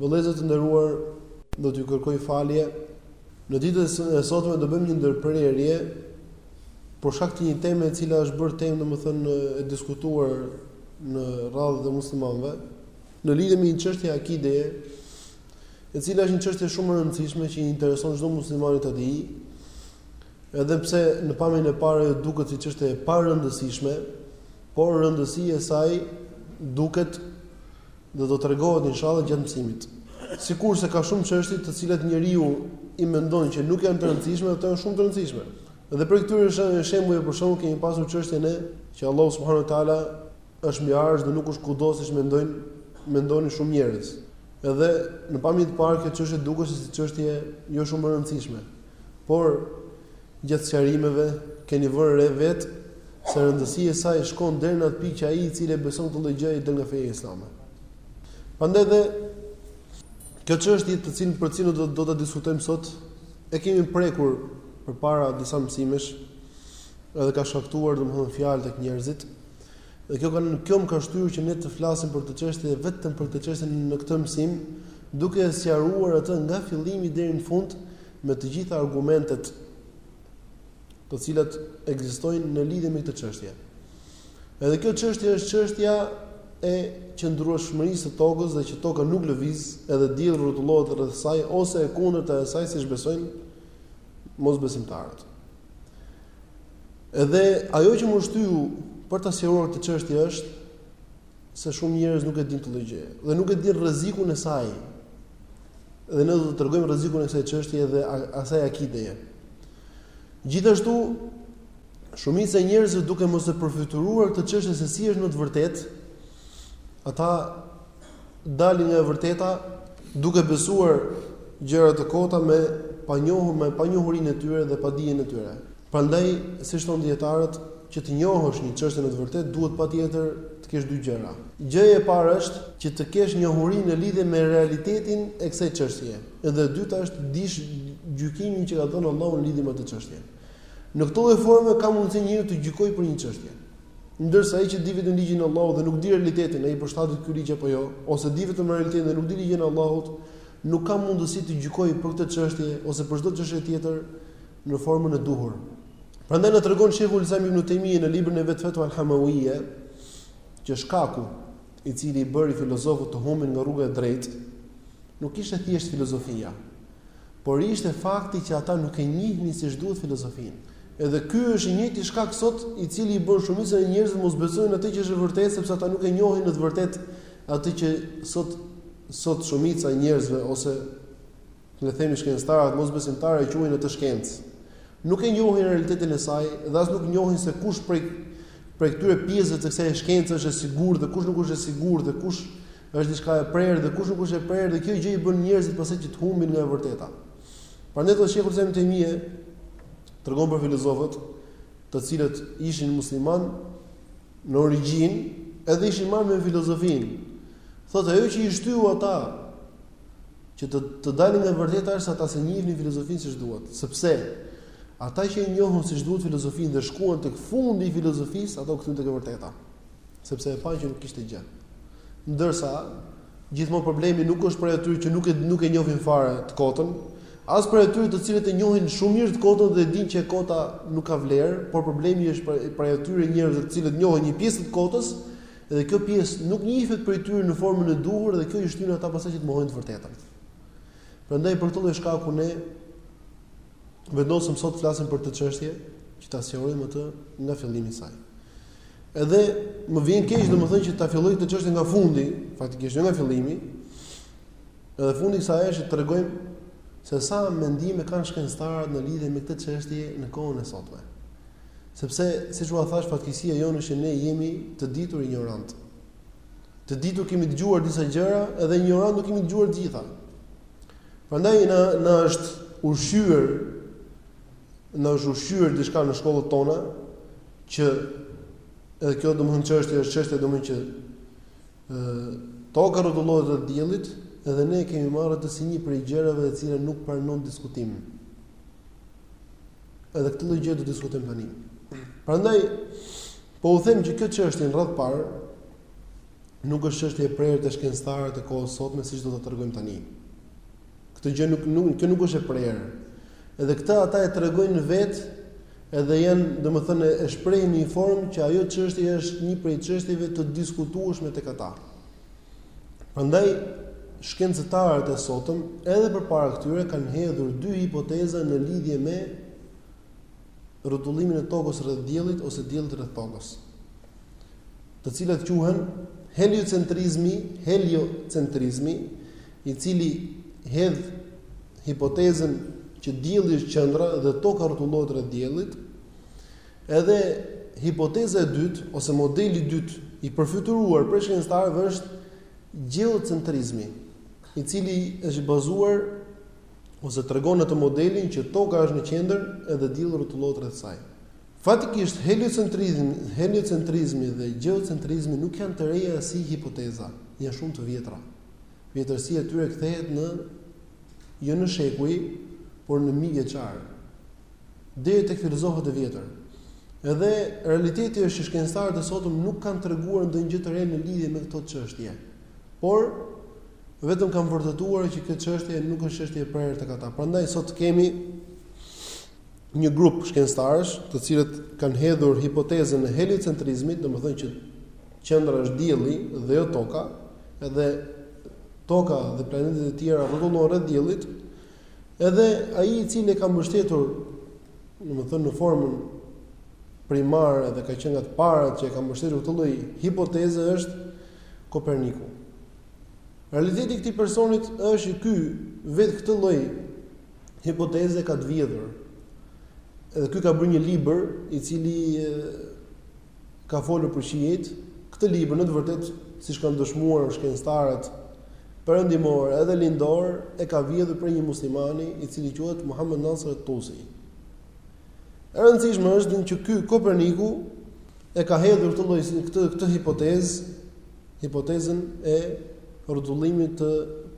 Vëllezër të nderuar, do t'ju kërkoj falje. Në ditën e sotme do bëjmë një ndërprerje për shkak të një teme e cila është bërë temë domethënë e diskutuar në radhët e muslimanëve në lidhje me një çështje akide, e cila është një çështje shumë e rëndësishme që i intereson çdo muslimani ta di. Edhe pse në pamjen e parë ajo duket si çështje e parëndësishme, por rëndësia e saj duket dhe do tregohet inshallah gjatë mësimit. Sikurse ka shumë çështje të cilat njeriu i mendon që nuk janë të rëndësishme dhe ato janë shumë të rëndësishme. Dhe prej këtyre shembuj për shembull kemi pasur çështjen që Allahu subhanahu wa taala është mbi arsh dhe nuk është kudo siç mendojnë mendonin shumë njerëz. Edhe në pamjet e parë kjo çështje dukej si çështje jo shumë e rëndësishme. Por Gjatë sqarimeve, keni vënë re vetë se rëndësia e saj shkon deri në atë pikë që ai i cili e beson këtë lloj gjëje del nga feja islame. Prandaj dhe kjo çështje të cilën për cilën do do ta diskutojmë sot e kemi prekur përpara disa mësimesh edhe ka shkaktuar domethënë fjalë tek njerëzit. Dhe kjo kanë kjo më ka shtyrë që ne të flasim për këtë çështje vetëm për këtë çështje në këtë mësim, duke e sqaruar atë nga fillimi deri në fund, me të gjitha argumentet të cilat ekzistojnë në lidhje me këtë çështje. Edhe kjo çështje është çështja e qëndrueshmërisë së tokës dhe që toka nuk lëviz, edhe dielli rrotullohet rreth saj ose e kundërta e saj siç besojnë mosbesimtarët. Edhe ajo që më shtyu për ta sqaruar këtë çështje është se shumë njerëz nuk e dinë këtë lloj gjëje dhe nuk e dinë rrezikun e saj. Dhe ne do të tregojmë rrezikun e kësaj çështje dhe asaj akideje. Gjithashtu shumica e njerëzve duke mos e përfytyruar këtë çështje se si është në të vërtetë, ata dalin nga e vërteta duke besuar gjëra të kota me panjohu me panjohurinë e tyre dhe padijen e tyre. Prandaj, siç thonë dijetarët, që të njohësh një çështje në të vërtetë duhet patjetër të kesh dy gjëra. Gjëja e parë është që të kesh njohuri në lidhje me realitetin e kësaj çështjeje. Dhe e dyta është të dish gjykimin që ka dhënë Allahu në lidhje me atë çështje. Në këtë lloj forme ka mundësi njeriu të gjykojë për një çështje. Ndërsa ai që di vetëm ligjin e Allahut dhe nuk di realitetin, a i përshtatet ky ligj apo jo, ose di vetëm realitetin dhe nuk di ligjin e Allahut, nuk ka mundësi të gjykojë për këtë çështje ose për çdo çështje tjetër, në formën e duhur. Prandaj na tregon Sheikhul Islam Ibn Taymiyyah në librin e vet Fatwa al-Hamawiyya, që shkaku i cili i bëri filozofët të humbin nga rruga e drejtë, nuk ishte thjesht filozofia, por ishte fakti që ata nuk e njihnin siç duhet filozofinë. Edhe ky është i njëjti shkak sot i cili i bën shumicën e njerëzve mos besojnë atë që është e vërtetë sepse ata nuk e njohin në të vërtetë atë që sot sot shumica e njerëzve ose le të themi shkencëtarët mosbesimtarë e quajnë atë shkencë. Nuk e njohin realitetin e saj dhe as nuk njohin se kush prej prej këtyre pjesëve të kësaj shkence është e sigurt dhe kush nuk është e sigurt dhe kush është diçka e prerë dhe kush nuk është e prerë dhe kjo gjë i bën njerëzit pastaj që të humbin nga e vërteta. Prandaj thotë Sheikhul Islam Ibn Taymiyyah tregon për filozofët, të cilët ishin muslimanë në origjinë, edhe ishin marrë me filozofinë. Thotë ajo që i shtyu ata që të të dalin nga e vërteta është se ata s'e njihnin filozofinë siç duhet, sepse ata që e njohën siç duhet filozofinë dhe shkuan tek fundi i filozofisë, ata u kthyen tek e vërteta, sepse e panë që nuk kishte gjë. Ndërsa gjithmonë problemi nuk është prej atyre që nuk e nuk e njohin fare të kotën, as prej atyre të cilët e njohin shumë mirë të kotën dhe dinë që e kota nuk ka vlerë, por problemi është prej atyre njerëzve të cilët njohin një pjesë të kotës, Dhe kjo pjesë nuk njifet prej tyre në formën e duhur dhe kjo i shtyn ata pastaj që të mohojnë të vërtetën. Prandaj për këtë lloj shkaku ne vendosëm sot të flasim për këtë çështje, që ta sqarojmë atë nga fillimi i saj. Edhe më vjen keq domethënë që ta filloj këtë çështje nga fundi, faktikisht jo nga fillimi. Edhe fundi i saj është të tregojmë se sa mendime kanë shkencëtarët në lidhje me këtë çështje në kohën e sotme. Sepse, siç ua thashë, fatkeqësia jonë është që ne jemi të ditur injorantë. Të ditur kemi dëgjuar disa gjëra dhe injorantë nuk kemi dëgjuar të gjitha. Prandaj na na është ushqyer na është ushqyer diçka në shkollat tona që edhe kjo domethënë çështje është çështje domethënë që ë toka rrotullohet rreth diellit dhe ne kemi marrë atë si një prej gjërave të cilat nuk pranon diskutim. Edhe këtë lloj gjëje do të diskutojmë tani. Prandaj po u them që kjo çështje në radhë të parë nuk është çështje e prerë te shkencëtarët të kohës së sotme siç do ta tregojmë tani. Këtë gjë nuk nuk kjo nuk është e prerë. Edhe këtë ata e tregojnë vetë edhe janë domethënë e shprehin në një formë që ajo çështje është një prej çështjeve të diskutueshme tek ata. Prandaj shkencëtarët e sotëm edhe përpara këtyre kanë hedhur dy hipoteza në lidhje me rrotullimin e tokës rreth diellit ose diellit rreth tokës. Të cilat quhen heliocentrizmi, heliocentrizmi, i cili hedh hipotezën që dielli është qendra dhe toka rrotullohet rreth diellit, Edhe hipoteza e dytë ose modeli i dytë i përfytyruar prej shkencëtarëve është gjeocentrizmi, i cili është i bazuar ose tregon atë modelin që Toka është në qendër edhe Dielli rrotullohet rreth saj. Faktikisht, heliocentrizmi, heliocentrizmi dhe gjeocentrizmi nuk janë të reja si hipoteza, janë shumë të vjetra. Vjetërsia e tyre kthehet në jo në shekuj, por në mijëvjeçarë. deri tek filozofët e vjetër. Edhe realiteti është që shkencëtarët e sotëm nuk kanë treguar ndonjë gjë të re në lidhje me këto çështje. Por vetëm kanë vërtetuar që kjo çështje nuk është çështje e prerë tek ata. Prandaj sot kemi një grup shkencëtarësh, të cilët kanë hedhur hipotezën e heliocentrizmit, domethënë që qendra është dielli dhe jo toka, edhe toka dhe planetet e tjera rrotullohen rreth diellit, Edhe ai i cili e ka mbështetur, domethënë në formën primare dhe ka qenë nga të parët që e ka mbështetur këtë lloj hipoteze është Koperniku. Realiteti i këtij personi është që ky vetë këtë lloj hipoteze e ka të vjedhur. Edhe ky ka bërë një libër i cili ka folur për qiejt, këtë libër, në të vërtetë, siç kanë dëshmuar shkencëtarët perëndimorë edhe lindorë, e ka vjedhur prej një muslimani, i cili quhet Muhammad Nasr al-Tusi. E rëndësishme është të dimë që ky Koperniku e ka hedhur këtë lloj këtë këtë hipotezë, hipotezën e rrotullimit të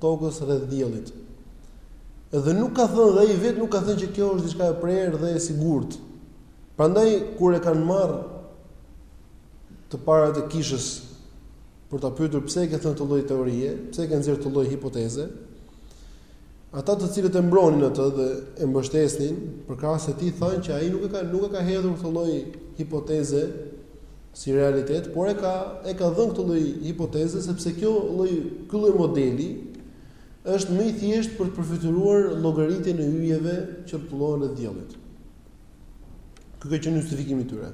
tokës rreth diellit. Dhe nuk ka thënë dhe ai vetë nuk ka thënë që kjo është diçka e prerë dhe e sigurt. Prandaj kur e kanë marrë të parët e kishës për ta pyetur pse e ke thënë këtë lloj teorie, pse e ke nxjerrë këtë lloj hipoteze, ata të cilët e mbronin atë dhe e mbështesnin përkrahësit e tij thanë që ai nuk e ka nuk e ka hedhur këtë lloj hipoteze si realitet, por e ka e ka dhënë këtë lloj hipoteze sepse kjo lloj ky lloj modeli është më i thjeshtë për të përfytyruar llogaritjen e yjeve që rrotullohen rreth diellit. Ky ka qenë justifikimi i tyre.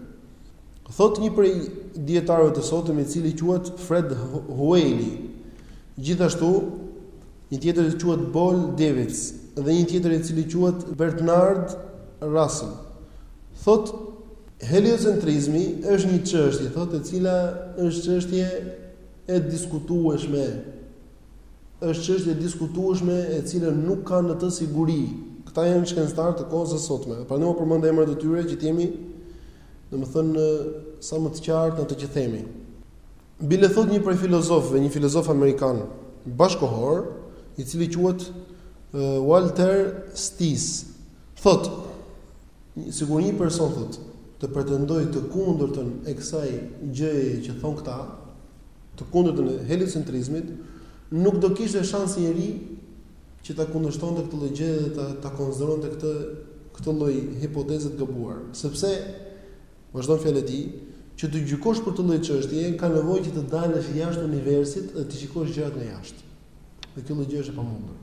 Thot një prej dietarëve të sotëm i cili quhet Fred Hoyle. Gjithashtu një tjetër quhet Paul Davies dhe një tjetër i cili quhet Bertrand Russell. Thot heliocentrizmi është një çështje thot e cila është çështje e diskutueshme. Është çështje e diskutueshme e cila nuk ka në të siguri. Këta janë shkencëtarë të kohës së sotme. Prandaj po përmend emrat e tyre që të jem domethënë sa më të qartë në atë që themi. Bile thotë një prej filozofëve, një filozof amerikan bashkohor, i cili quhet Walter Stace, thotë sikur një person thotë të pretendojë të kundërtën e kësaj gjëje që thon këta, të kundërtën e heliocentrizmit, nuk do kishte shans një njeri që ta kundërshtonte këtë lloj gjëje dhe ta ta konsideronte këtë këtë lloj hipoteze të gabuar, sepse vazhdon fjalën e tij, që të gjykosh për këtë lloj çështjeje ka nevojë që të dalësh jashtë universit dhe të shikosh gjërat nga jashtë. Dhe kjo lloj gjëje është e pamundur.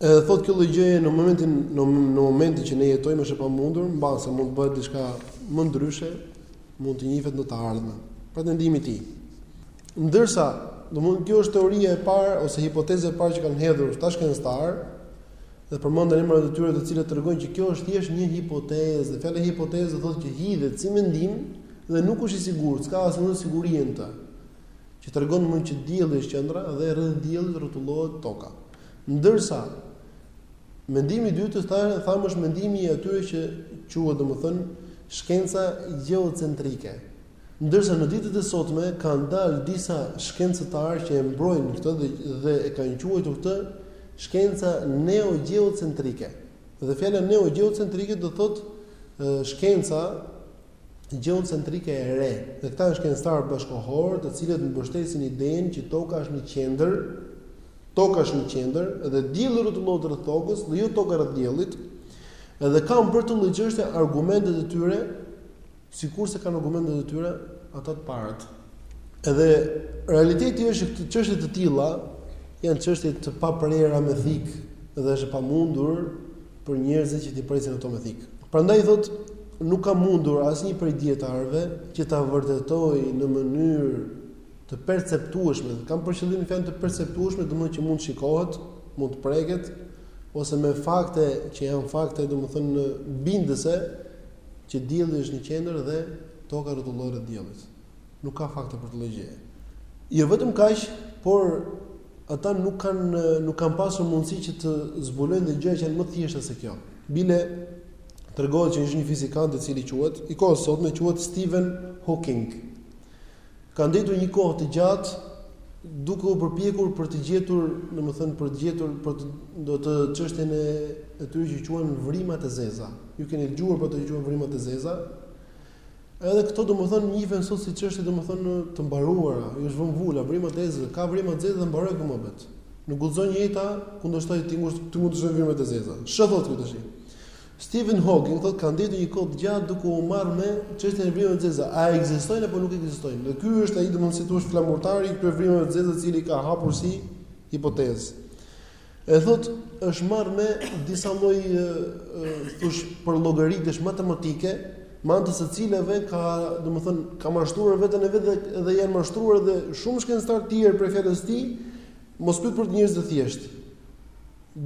Edhe thotë kjo lloj gjëje në momentin në, në momentin që ne jetojmë është e pamundur, mbase mund të bëhet diçka më ndryshe, mund të njihet në të ardhmen. Pretendimi i tij. Ndërsa, domthonë kjo është teoria e parë ose hipoteza e parë që kanë hedhur këta shkencëtar, dhe përmendëm emrat e tyre të cilët tregojnë që kjo është thjesht një hipotezë, dhe fjala hipotezë do thotë që hidhet si mendim dhe nuk është i sigurt, s'ka asnjë siguri në të. që tregon që dielli është qendra dhe rreth diellit rrotullohet toka. Ndërsa mendimi i dytë thamë është mendimi i atyre që quhet domethën shkenca gjeocentrike. Ndërsa në ditët e sotme kanë dalë disa shkencëtarë që e mbrojnë këtë dhe, dhe e kanë quajtur këtë shkenca neogjeocentrike. Dhe fjala neogjeocentrike do thotë shkenca gjeocentrike e re, dhe këta janë shkencëtarë bashkëkohorë të cilët mbështesin idenë që Toka është në qendër, Toka është në qendër dhe Dielli rrotullohet rreth Tokës dhe jo Toka rreth Diellit, dhe kanë për këtë lloj çështje argumentet e tyre, sikurse kanë argumentet e tyre ata të parët. Edhe realiteti është që këto çështje të tilla janë çështje të paprera me thikë dhe është e pamundur për njerëzit që t'i presin ato me thikë. Prandaj thotë, nuk ka mundur asnjë prej dietarëve që ta vërtetojë në mënyrë të perceptueshme. Kam për qëllim fjalën të perceptueshme, domethënë që mund të shikohet, mund të preket ose me fakte që janë fakte, domethënë bindëse që dielli është në qendër dhe toka rrotullohet rreth diellit. Nuk ka fakte për këtë lloj gjëje. Jo vetëm kaq, por ata nuk kanë nuk kanë pasur mundësi që të zbulojnë dhe gjëra që janë më të thjeshta se kjo. Bile tregohet që është një fizikant i cili quhet, i kohës sotme quhet Stephen Hawking. Ka ndejtur një kohë të gjatë duke u përpjekur për të gjetur, domethënë për të gjetur për të do të çështjen e atyre që quhen vrimat e zeza. Ju keni dëgjuar për to quhen vrimat e zeza? Edhe këto domethënë njihen sot si çështje domethënë të mbaruara, i është vënë vula, vrima të zeza, ka vrima të zeza dhe mbaroi ky muhabet. Nuk guxon njeri ta kundërshto të mund të mund të mohojë vrimat të zeza. Ç'thotë ky tash? Stephen Hawking thotë ka ndejtur një kohë t'gjatë duke u marrë me çështjen e vrimave të zeza. A ekzistojnë apo nuk ekzistojnë? Dhe ky është ai domethënë si thua flamurtari i këtyre vrimave të zeza, i cili i ka hapur si hipotezë. E thotë është marrë me disa lloj tash përllogaritjesh matematike, me anë të të cilave ka, domethënë, ka mashtruar veten e vet dhe, dhe janë mashtruar edhe shumë shkencëtarë të tjerë prej fjalës tij, mos pyet për njerëz të thjeshtë.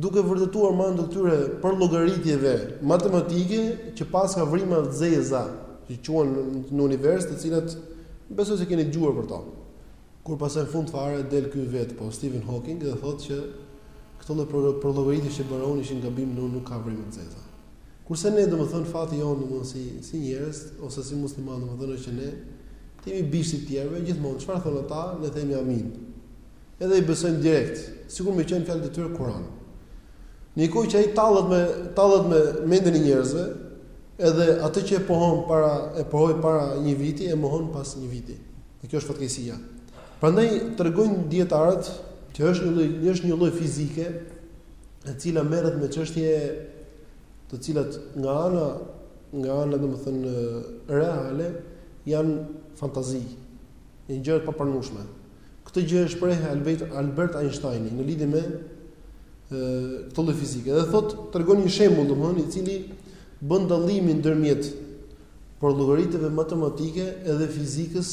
Duke vërtetuar me anë të këtyre përllogaritjeve matematike që paska vrima të zeza, që quhen në univers, të cilat besoj se keni dëgjuar për to. Kur pastaj në fund fare del ky vetë po Stephen Hawking dhe thotë që këto lloj përllogaritjesh që bëra unë ishin gabim dhe nuk nuk ka vrima të zeza. Kurse ne domethënë fati jonë domethënë si si njerëz ose si musliman domethënë është që ne të jemi bisht i të tjerëve gjithmonë çfarë thonë ata ne themi amin. Edhe i besojmë direkt, sikur me qenë fjalët e tyre Kur'an. Në kohë që ai tallet me tallet me mendjen e njerëzve, edhe atë që e pohon para e pohoi para një viti e mohon pas një viti. Dhe kjo është fatkeqësia. Prandaj tregojnë dietarët që është një lloj, është një lloj fizike e cila merret me çështje të cilat nga ana nga ana domethënë reale janë fantazi, një gjë e papranueshme. Këtë gjë e shpreh Albert Albert Einstein në lidhje me këtë lloj fizike. Dhe thotë, tregon një shembull domthonë i cili bën dallimin ndërmjet përllogaritjeve matematike edhe fizikës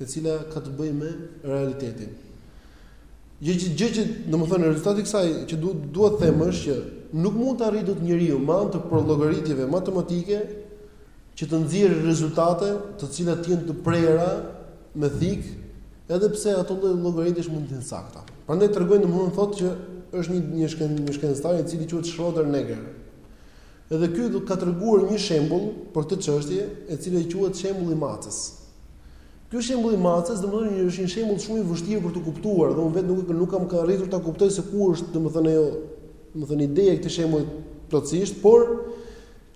e cila ka të bëjë me realitetin. Gjë që gjë që, domethënë, rezultati i kësaj që duhet dua të them është që nuk mund të arrijë dot njeriu me anë të përllogaritjeve matematike që të nxjerrë rezultate të cilat të jenë të prera me thikë, edhe pse ato lloj llogaritjesh mund të jenë të sakta. Prandaj tregojnë domethënë thotë që është një një shkencë një shkencëtar i cili quhet Schrödinger. Edhe ky ka treguar një shembull për këtë çështje, e cila quhet shembulli i maces. Ky shembull i maces, domethënë një është një shembull shumë i vështirë për të kuptuar dhe unë vetë nuk nuk kam arritur ta kuptoj se ku është domethënë ajo, domethënë ideja e këtij shembulli plotësisht, por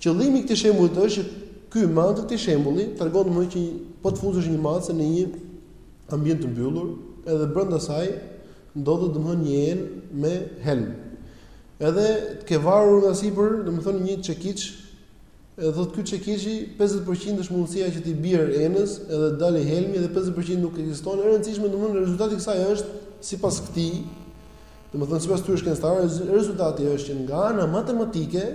qëllimi i këtij shembullit është që ky me anë të këtij shembulli tregon që po të fusësh një mace në një ambient të mbyllur, edhe brenda saj ndodhet domethënë një enë me helm. Edhe të ke varur nga sipër, domethënë një çekiç, edhe thotë ky çekiçi 50% është mundësia që t'i bjerë enës, edhe të dalë helmi dhe 50% nuk ekziston. E rëndësishme domethënë rezultati i kësaj është sipas këtij, domethënë sipas tyre shkencëtarëve, rezultati është që nga ana matematike,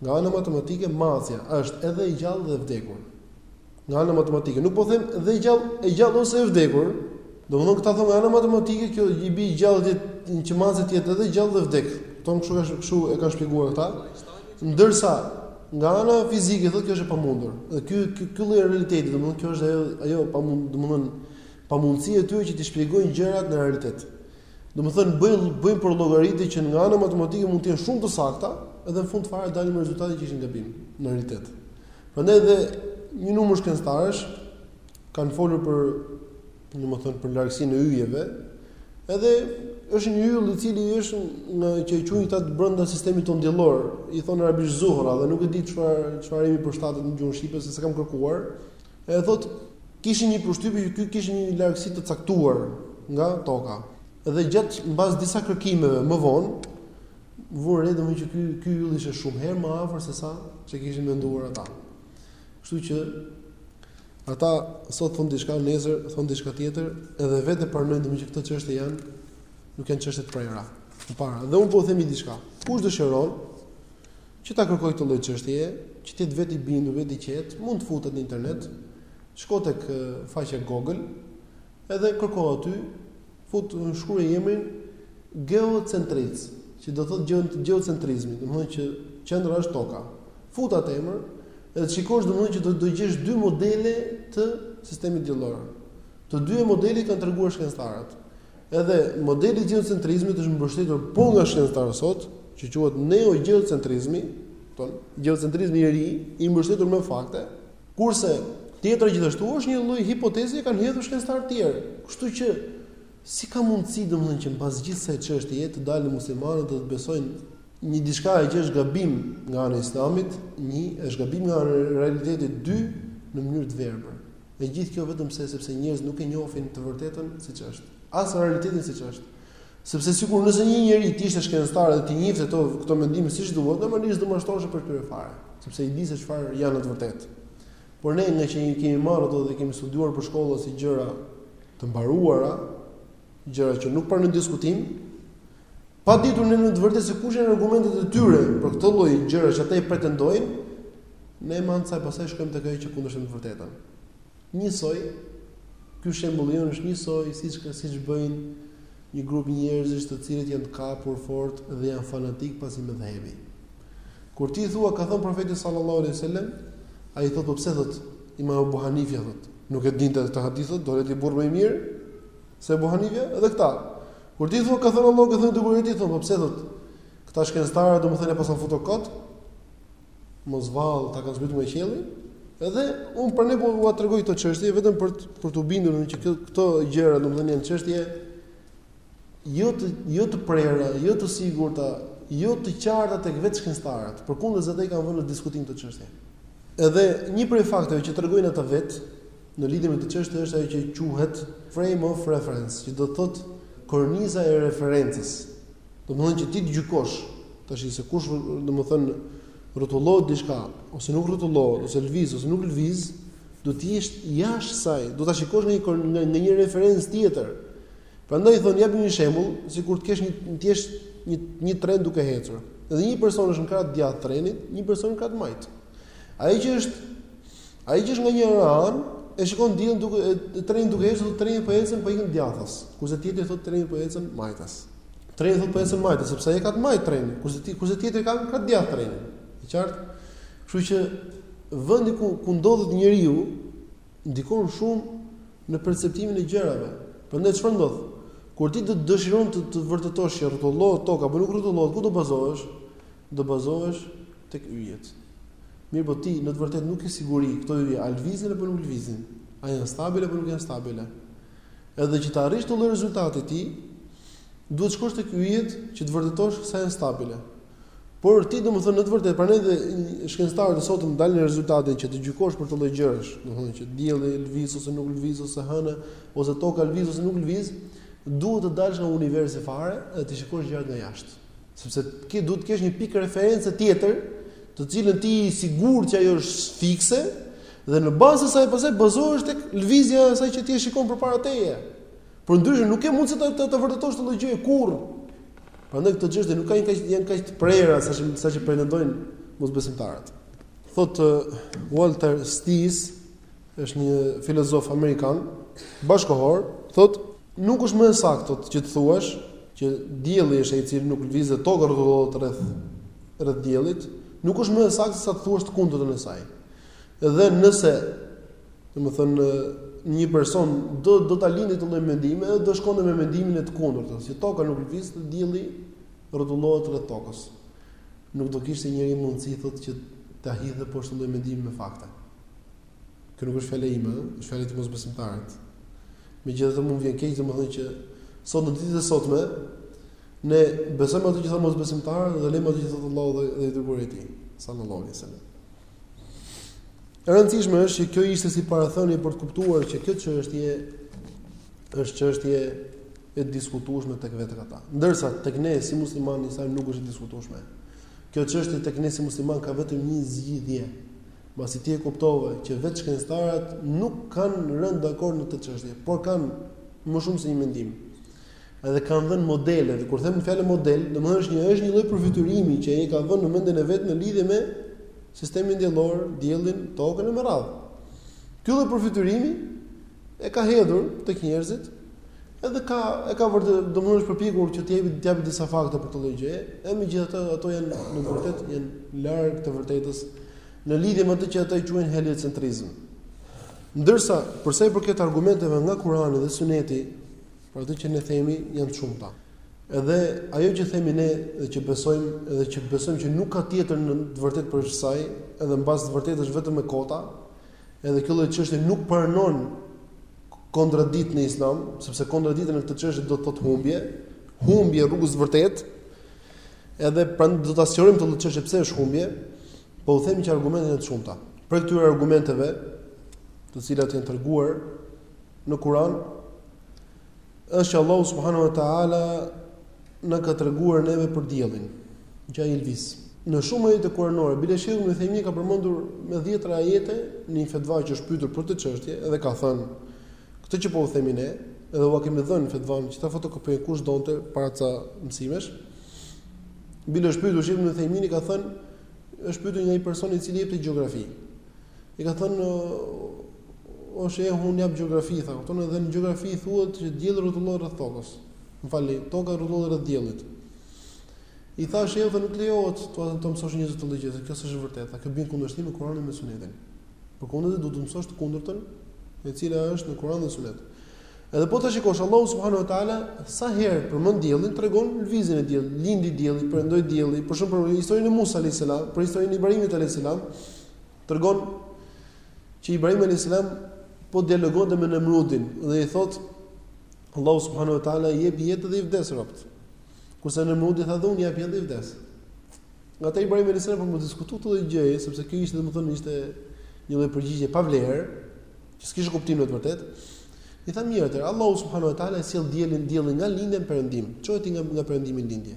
nga ana matematike macja është edhe e gjallë dhe e vdekur. Nga ana matematike, nuk po them dhe e gjallë, e gjallë ose e vdekur. Domthonë këta thonë nga ana matematike kjo i bie gjallë dhe që të jetë edhe gjallë dhe vdekur. Domthonë kështu është kështu e kanë shpjeguar këta. Ndërsa nga ana fizike thotë kjo është e pamundur. Dhe ky ky ky lloj realiteti, domthonë kjo është ajo ajo pamund, domthonë pamundësia e tyre që t'i shpjegojnë gjërat në realitet. Domthonë bëjnë bëjnë përllogaritje që nga ana matematike mund të jenë shumë të sakta, edhe në fund fare dalin me rezultate që ishin gabim në realitet. Prandaj dhe një numër shkencëtarësh kanë folur për, domethënë për largësinë e yjeve, edhe është një yll i cili është në që e quajnë ata brenda sistemit tonë diellor, i thonë arabisht zuhra dhe nuk e di çfarë çfarë emri përshtatet në gjuhën shqipe se s'kam kërkuar. E thotë kishin një përshtypje që ky kishte një largësi të caktuar nga toka. Dhe gjatë mbas disa kërkimeve më vonë Vunë re domthonë që ky ky yll ishte shumë herë më afër se sa që kishin menduar ata. Kështu që ata sot thonë diçka, nesër thonë diçka tjetër, edhe vetë pranojnë domthonë që këto çështje janë nuk janë çështje të prera. Të prera, dhe un po u themi diçka. Kush dëshiron që ta kërkojë këtë lloj çështje, që të jetë vetë i bindur, vetë i qetë, mund të futet në internet, shko tek faqja Google, edhe kërko aty Fut shkruaj emrin geocentric, që do thotë gjeocentrizmi, domethënë që qendra është toka. Fut atë emër, do shikosh domethënë që do të gjesh dy modele të sistemit diellor. Të dy modelet kanë treguar shkencëtarët. Edhe modeli i gjeocentrizmit është mbështetur po nga shkencëtarët sot, që quhet neogjeocentrizmi, domethënë, gjeocentrizmi i ri, i mbështetur me fakte, Kurse, tjetra gjithashtu është një lloj hipoteze që kanë hedhur shkencëtarë të tjerë. Kështu që si ka mundësi domethënë që mbas gjithë kësaj çështjeje të dalin muslimanët dhe të besojnë një diçka që është gabim nga ana e Islamit, një është gabim nga ana e realitetit, dy në mënyrë të verbër. E gjithë kjo vetëm se sepse njerëzit nuk e njohin të vërtetën siç është, as realitetin siç është. Sepse sikur nëse një njeri të ishte shkencëtar dhe t'i njihte këto këto mendime siç duhet, normalisht s'do mashtrohesh prej këtyre fare, sepse i di se çfarë janë në të vërtetë. Por ne nga që i kemi marrë ato dhe kemi studiuar nëpër shkolla si gjëra të mbaruara, gjëra që nuk pranojnë diskutim, pa ditur ne në të vërtetë se kush janë argumentet e tyre për këto lloj gjëra që ata i pretendojnë, ne më pastaj shkojmë tek ajo që kundërshton të vërtetën. Njësoj, ky shembulli jonë është njësoj siç ka siç bëjnë një grup njerëzish të cilët janë të kapur fort dhe janë fanatikë pas një medhhebi. Kur ti thua ka thënë profeti sallallahu alaihi wasallam, ai thotë po pse thotë Imam Abu Hanifja thotë, nuk e dinte këtë hadith thotë, dole ti burrë më i mirë se Abu Hanifja dhe këta. Kur ti thua ka thënë Allahu ka thënë dikush të thotë po pse thotë këta shkencëtarë domethënë e paskan futur kot, mos vallë ata kanë zbritur nga qielli, edhe unë prandaj po ua tregoj këto çështje vetëm për për t'u bindur që këto gjëra domethënë janë çështje jo të jo të prera, jo të sigurta, jo të qarta tek vetë shkencëtarët. Përkundrazi ata i kanë vënë në diskutim këto çështje. Edhe një prej fakteve që tregojnë ata vetë në lidhje me këtë çështje është ajo që quhet frame of reference, që do të thotë korniza e referencës. Domethënë që ti të gjykosh tashi se kush domethënë rrotullohet diçka ose nuk rrotullohet ose lëviz ose nuk lëviz, duhet të jesh jashtë saj, duhet ta shikosh në një nga një, një referencë tjetër. Prandaj thonë japin një shembull, sikur të kesh një të jesh një një tren duke ecur. Dhe një person është në krah të djathtë të trenit, një person në krah të majtë. Ai që është ai që është nga një anë e shikon diellin duke e trenin duke ecur, thotë treni po ecën po ikën djathtas. Kurse tjetri thotë treni po ecën majtas. Treni thotë po ecën majtas sepse ai krah të majtë trenit, kurse ti kurse tjetri ka krah të djathtë trenin. E qartë? Kështu që vendi ku ku ndodhet njeriu ndikon shumë në perceptimin e gjërave. Prandaj çfarë ndodh? Kur ti do të dëshiron të të vërtetosh që rrotullohet toka, apo nuk rrotullohet, ku do bazohesh? Do bazohesh tek yjet. Mirëpo ti në të vërtetë nuk ke siguri, këto yje a lëvizin apo nuk lëvizin, a janë stabile apo nuk janë stabile. Edhe që të arrish këtë lloj rezultati ti duhet të shkosh tek yjet që të vërtetosh se janë stabile. Por ti domethënë në të vërtetë prandaj dhe shkencëtarët e sotëm dalin në rezultatin që të gjykosh për këto lloj gjërash, domethënë që dielli lëviz ose nuk lëviz ose hëna ose toka lëviz ose nuk lëviz, duhet të dalësh nga universi fare dhe të shikosh gjërat nga jashtë. Sepse ti duhet të kesh një pikë reference tjetër, të cilën ti je i sigurt që ajo është fikse dhe në bazë të saj pastaj bazohesh tek lëvizja e asaj që ti e shikon përpara teje. Por ndryshe nuk ke mundësi të të, ta vërtetosh këtë lloj gjëje kurrë. Prandaj këto çështje nuk kanë kaq janë kaq të prera sa që sa që pretendojnë mosbesimtarët. Thotë Walter Stace, është një filozof amerikan, bashkëkohor, thotë, nuk është më e saktë thotë që të thuash që dielli është ai i cili nuk lëviz dhe toka rrotullohet rreth rreth diellit, nuk është më e saktë sa të thuash të kundërtën e saj. Dhe nëse, domethënë, një person do do ta linte këtë lloj mendimi dhe do shkonte me mendimin e të kundërtës, që toka nuk lëviz dhe dielli rrotullohet rreth tokës. Nuk do kishte njeri mundësi thotë që ta hidhte poshtë këtë lloj mendimi me fakte. Kjo nuk është fjala ime, ëh, është fjala e mosbesimtarit. Megjithatë mu më vjen keq domethënë që sot në ditët e sotme ne besojmë ato që thonë mosbesimtarët dhe lëmë ato që thotë Allahu dhe dhe i dërguari i tij, sallallahu alaihi wasallam. E rëndësishme është që kjo ishte si parathënie për të kuptuar që kjo çështje është çështje e diskutueshme tek vetë ata. Ndërsa tek ne si muslimanë s'a nuk është e diskutueshme. Kjo çështje tek ne si musliman ka vetëm një zgjidhje. Mbasi ti e kuptove që vetë shkencëtarët nuk kanë rënë dakord në këtë çështje, por kanë më shumë se një mendim. Edhe kanë vënë modele, dhe kur them fjalën model, domethënë është një është një lloj përfytyrimi që ai ka vënë në mendjen e vet në lidhje me sistemin diellor, diellin, tokën e me radhë. Ky lloj përfytyrimi e ka hedhur tek njerëzit, edhe ka e ka vërtet domethënë është përpjekur që të jepë të japë disa fakte për këtë lloj gjëje, e megjithatë ato janë në të vërtetë janë larg së vërtetës në lidhje me atë që ata e quajnë heliocentrizëm. Ndërsa, për sa i përket argumenteve nga Kurani dhe Suneti, për atë që ne themi janë të shumta. Edhe ajo që themi ne dhe që besojmë, edhe që besojmë që nuk ka tjetër të vërtetë përveç saj, edhe mbas të vërtetës është vetëm e kota, Edhe kjo lloj çështje nuk pranon kontradiktë në Islam, sepse kontradikta në këtë çështje do të thotë humbje, humbje e rrugës së vërtetë. Edhe prandaj do ta sqarojmë këtë lloj çështje pse është humbje, po u themi që argumentet janë të shumta. Prej këtyre argumenteve, të cilat janë treguar në Kur'an, Është që Allahu subhanahu wa ta'ala na ka treguar neve për diellin, që ai lviz. Në shumë ajete kuranore, bile Sheikh Ibn Uthaymeen ka përmendur me dhjetëra ajete në një fetva që është pyetur për këtë çështje dhe ka thënë këtë që po u themi ne, edhe ua kemi dhënë fetvan që ta fotokopojë kush donte para ca mësimesh. Bile është pyetur Sheikh Ibn Uthaymeen ka thënë e ka pyetur një person i cili jepte gjeografi. I ka thënë o sheh un jap gjeografi tha, kupton edhe në gjeografi thuhet që dielli rrotullohet rreth tokës. Më falni, toka rrotullohet rreth diellit. I tha shehu që nuk lejohet t'ua mësosh njerëzve këtë lloj gjëje, kjo s'është e vërtetë, kjo bie në kundërshtim me Kur'anin dhe Sunetin. Përkundrazi do të mësosh të kundërtën, e cila është në Kur'an dhe Sunet. Edhe po ta shikosh Allahu subhanahu wa taala sa herë përmend diellin tregon lëvizjen e diellit, lindi dielli, perëndoi dielli, për shembull për historinë e Musa alayhis salam, për historinë e Ibrahimit alayhis salam, Tregon që Ibrahim alayhis salam po dialogonte me Nemrudin dhe i thotë Allahu subhanahu wa taala jep jetë dhe i vdes robt. Kurse Nemrudi tha dhe unë jap jetë dhe i vdes. Nejse Ibrahim alayhis salam s'po mund të diskutojë këtë lloj gjëje sepse kjo ishte domethënë ishte një lloj përgjigje pa vlerë, që s'kishte kuptim në të vërtetë. I tha mirë atëherë, Allahu subhanahu wa taala e sjell diellin diellin nga lindja në perëndim. Çoje ti nga nga perëndimi në lindje.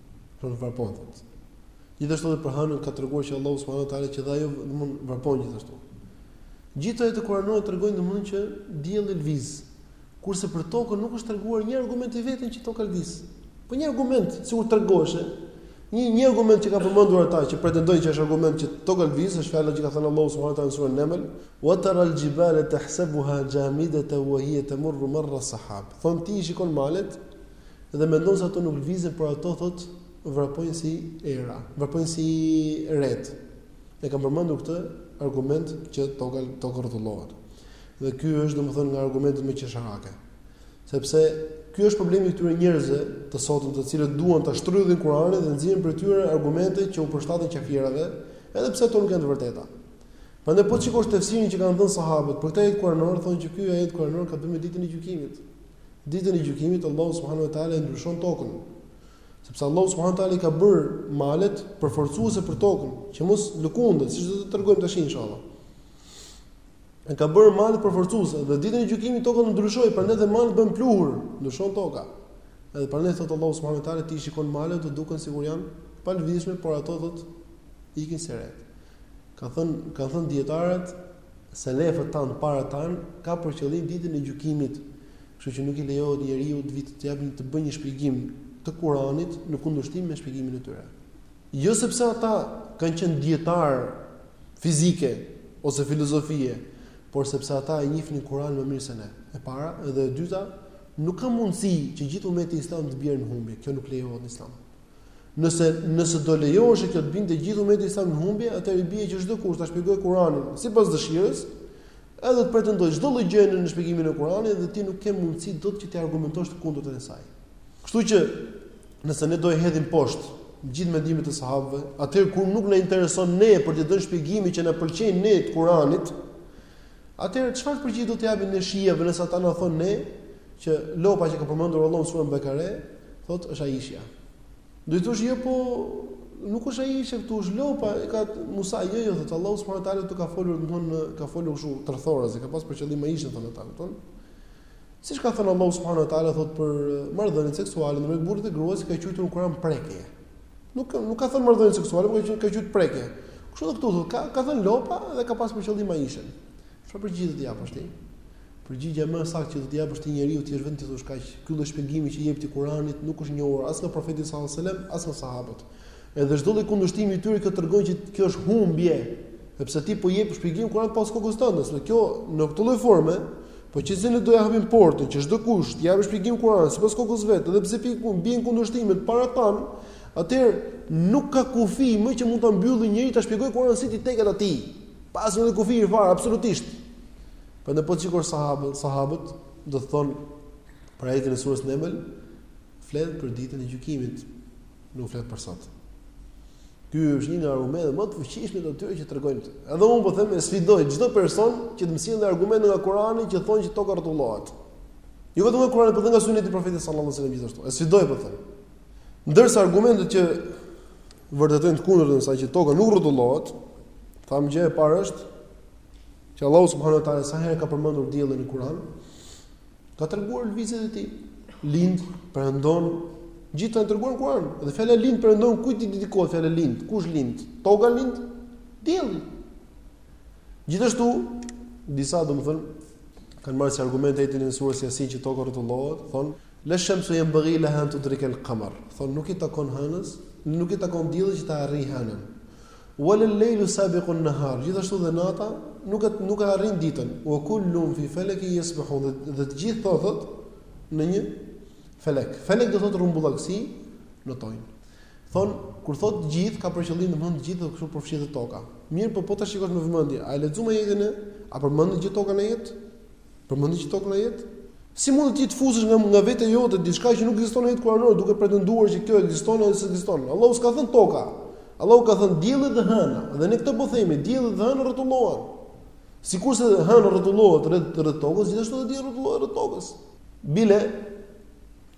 po vrapon thot. Gjithashtu edhe për hanën ka treguar që Allahu subhanahu wa taala që dhe ajo domthon vrapon gjithashtu. Gjithë ajetet kuranore tregojnë domthon që dielli lviz, kurse për tokën nuk është treguar një argument i vetëm që toka lviz. Po një argument, siç u tregua, një një argument që ka përmendur ata që pretendojnë që është argument që toka lviz, është fjala që ka thënë Allahu subhanahu wa taala në surën Naml, "Wa tara al-jibala tahsabuha jamidatan wa hiya tamurru marra sahab." Thon ti shikon malet, Dhe mendon se ato nuk lëvizin por ato thot vrapojnë si era, vrapojnë si ret. E kanë përmendur këtë argument që toka toka rrotullohet. Dhe ky është domethënë nga argumentet më qesharake. Sepse ky është problemi i këtyre njerëzve të sotëm, të cilët duan ta shtrydhin Kur'anin dhe nxjerrin prej tyre argumente që u përshtaten qafirëve, edhe pse ato nuk janë të vërteta. Prandaj po të shikosh tefsirin që kanë dhënë sahabët, për këtë ajet kuranor thonë që ky ajet kuranor ka të bëjë me ditën e gjykimit. Ditën e gjykimit Allahu subhanahu wa taala e ndryshon tokën. Sepse Allahu subhanahu wa taala i ka bërë malet përforcuese për tokën, që mos lëkundet, siç do të tregojmë tash inshallah. I ka bërë malet përforcuese dhe ditën e gjykimit toka do ndryshojë, prandaj dhe malet bëhen pluhur, ndryshon toka. Edhe prandaj thot Allahu subhanahu wa taala ti shikon malet të duken sikur janë të palëvizshme, por ato thot ikin si ret. Ka thën, ka thën dijetarët, selefët tanë të parët tanë ka për qëllim ditën e gjykimit, kështu që nuk i lejohet njeriut të vijë të japë të bëjë një shpjegim të Kuranit në kundërshtim me shpjegimin e tyre. Jo sepse ata kanë qenë dijetarë fizike ose filozofie, por sepse ata e njihnin Kuranin më mirë se ne. E para dhe e dyta, nuk ka mundësi që gjithë umeti islam të bjerë në humbje, kjo nuk lejohet në islam. Nëse nëse do lejoheshe që të binte gjithë ummeti islam në humbje, atëherë i bie që çdo kush ta shpjegojë Kur'anin sipas dëshirës, edhe të pretendojë çdo lloj gjëje në shpjegimin e Kur'anit dhe ti nuk ke mundësi dot që t'i argumentosh të kundërtën e saj. Kështu që nëse ne do i hedhim poshtë gjithë mendimet e sahabëve, atëherë kur nuk na intereson ne për të dhënë shpjegime që na pëlqejnë ne të Kur'anit, Atëherë çfarë përgjigje do t'i japim ne shiave nëse ata na thonë ne që lopa që ka përmendur Allahu në surën Bekare, thotë është Aishja. Do i thosh jo po nuk është Aishja këtu, është lopa, e ka Musa, jo jo thotë Allahu subhanahu wa taala ka folur, domethënë ka folur kështu tërthorazi, ka pas për qëllim Aishën thonë ata, kupton? Siç ka thënë Allahu subhanahu wa taala thotë për marrëdhëniet seksuale në mes burrit dhe gruas i ka quajtur në Kur'an prekje. Nuk ka nuk ka thënë marrëdhënie seksuale, por ka quajtur prekje. Kështu edhe këtu thotë ka ka thënë lopa dhe ka pasur për qëllim aishën. Çfarë përgjigje të japësh ti? Përgjigja më e saktë që do të japësh ti njeriu ti është vetëm të thuash kaq, ky lloj shpjegimi që jep ti Kur'anit nuk është njohur as nga profeti sallallahu alajhi wasallam, as nga sahabët. Edhe çdo lloj kundërshtimi i tyre kjo tregon që kjo është humbje, sepse ti po i jep shpjegim Kur'anit sipas kokës tënde, sepse kjo në këtë lloj forme, po qe se ne do ia hapim portën që çdo kush t'i japë shpjegim Kur'anit sipas kokës së vet, edhe pse bie në kundërshtim me të parët tanë, atëherë nuk ka kufi më që mund ta mbyllë njeri ta shpjegojë Kur'anin si t'i teket atij. Pa asnjë kufi fare absolutisht. Prandaj po shiko sahabët, sahabët të thonë për ajetin e surës Neml, flet për ditën e gjykimit. Nuk flet për sot. Ky është një nga argumentet më të fuqishme të tyre që tregojnë këtë. Edhe unë po them e sfidoj çdo person që të më sjellë argumente nga Kurani që thonë që toka rrotullohet. Jo vetëm nga Kurani, por edhe nga Suneti i Profetit sallallahu alajhi wasallam gjithashtu. E sfidoj po them. Ndërsa argumentet që vërtetojnë të kundërtën që toka nuk rrotullohet, thamë gjëja e parë është që Allahu subhanahu wa taala sa herë ka përmendur diellin në Kur'an, Ka treguar lëvizjet e tij. Lind, perëndon, gjithë janë treguar në Kur'an. Dhe fjala lind perëndon kujt i dedikohet fjala lind? Kush lind? Toka lind? Dielli. Gjithashtu, disa domthon kanë marrë si argument ajetin e surës Yasin që toka rrotullohet, thon la shamsu yanbaghi laha an tudrika al-qamar. Thon nuk i takon hënës, nuk i takon diellit që ta arrijë hënën. Wala al-lejlu sabiqu an-nahar, gjithashtu dhe nata nuk e nuk e arrin ditën, wa kullun fi falakin yasbahun, dhe, dhe të gjithë thotë në një felek. Felek do thotë rrumbullakësi notojnë. Thon, kur thot të gjithë ka për qëllim domthon të gjithë kështu përfshihet toka. Mirë, po po ta shikosh me vëmendje, a e lexuam ajetin ne a përmendet gjë toka në ajet? Përmendi gjë tokë në ajet? Si mund ti të fusësh nga nga vetja jote diçka që nuk ekziston në ajet kuranor duke pretenduar që kjo ekziston ose s'ekziston? Allahu s'ka thënë toka. Allahu ka thënë dielli dhe hëna. Dhe ne këtë po themi, dielli dhe hëna rrotullohen. Sikurse hëna rrotullohet rreth rreth tokës, gjithashtu dhe dielli rrotullohet rreth tokës. Bile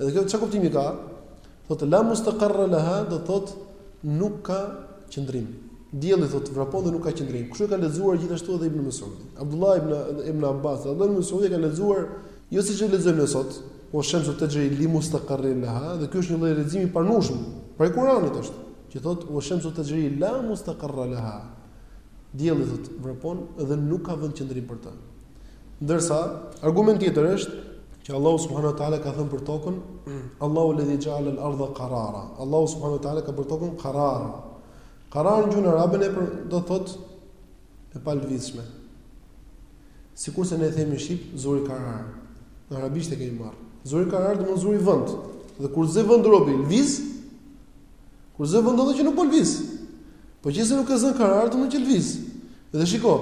Edhe kjo çfarë kuptimi ka? Thotë la mustaqarra laha do të thotë nuk ka qëndrim. Dielli thotë vrapon dhe nuk ka qëndrim. Kush e ka lexuar gjithashtu edhe Ibn Mesud. Abdullah ibn Ibn Abbas, edhe Ibn Mesud e ka lexuar jo siç e lexojmë ne sot, wa shamsu tajri li mustaqarrin laha, dhe ky është një lloj leximi i pranueshëm, prej Kuranit është, që thotë wa shamsu tajri la mustaqarra laha. Dielli thotë vrapon dhe nuk ka vend qëndrim për të. Ndërsa, argument tjetër është që Allahu subhanahu wa taala ka thënë për tokën, Allahu alladhi ja'ala al-ardha qarara. Allahu subhanahu wa taala ka për tokën qarar. Qarar në gjuhën arabe do të thotë e palëvizshme. Sikurse ne themi në shqip zuri karar. Nga arabishtja e kemi marrë. Zuri karar domethënë zuri vend. Dhe kur zë vend robi lviz, Kur zë vend do të thotë që nuk po lviz. Po qëse nuk ka zënë karar domethënë që lviz. Dhe shiko,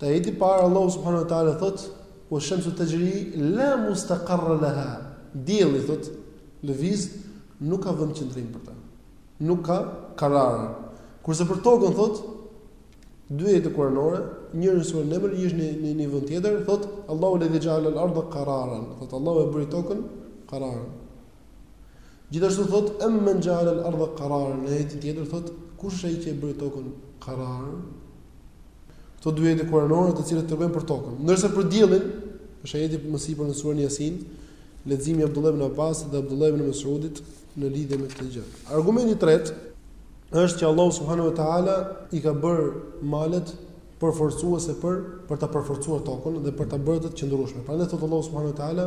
te ajeti i parë Allahu subhanahu wa taala thot, "Wa shamsu tajri la mustaqarra laha." Dielli thot, lviz nuk ka vendqëndrim për ta. Nuk ka karar. Kurse për tokën thot, dy ajete kuranore, njëri në suren Neml, njëri është në një vend tjetër, thot, "Allahu ladhi ja'ala al-ardha qararan." Thot Allahu e bëri tokën qararan. Gjithashtu thot emmen ja'ala al-ardha qararan në ajetin tjetër thot kush është ai që e bëri tokën qarar? Këto dy ajete kuranore të cilat tregojnë për tokën. Ndërsa për diellin është ajeti më sipër në surën Yasin, leximi i Abdullah ibn Abbasit dhe Abdullah ibn Mas'udit në lidhje me këtë gjë. Argumenti i tretë është që Allahu subhanahu wa taala i ka bërë malet përforcuese për për ta përforcuar tokën dhe për ta bërë të qëndrueshme. Prandaj thot Allahu subhanahu wa taala